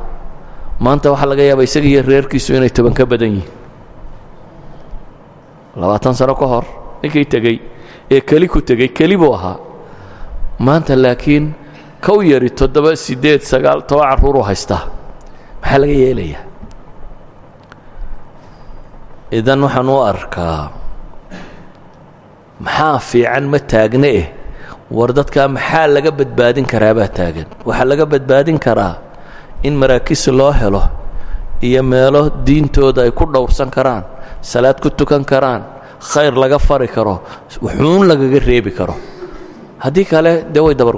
maanta waxaa laga yaaba isaga iyo reerkiisu inay toban ka badan yihiin labaatan sano ka hor ninkii tegey ee keli ku tegey keli buu ahaa maanta laakiin kow yari toddoba siddeed sagaal toban carruuruu haystaa maxaa laga yeelayaa? Idan waxaan u arkaa maxaa fiican ma taagne eh? War dadkaa maxaa laga badbaadin karaabaa taagan. Waxaa laga badbaadin karaa in maraakiis loo helo iyo meelo diintooda ay ku dhowrsan karaan salaad ku tukan karaan khayr laga fari karo wuxuun lagaga reebi karo haddii kale dee way dabargo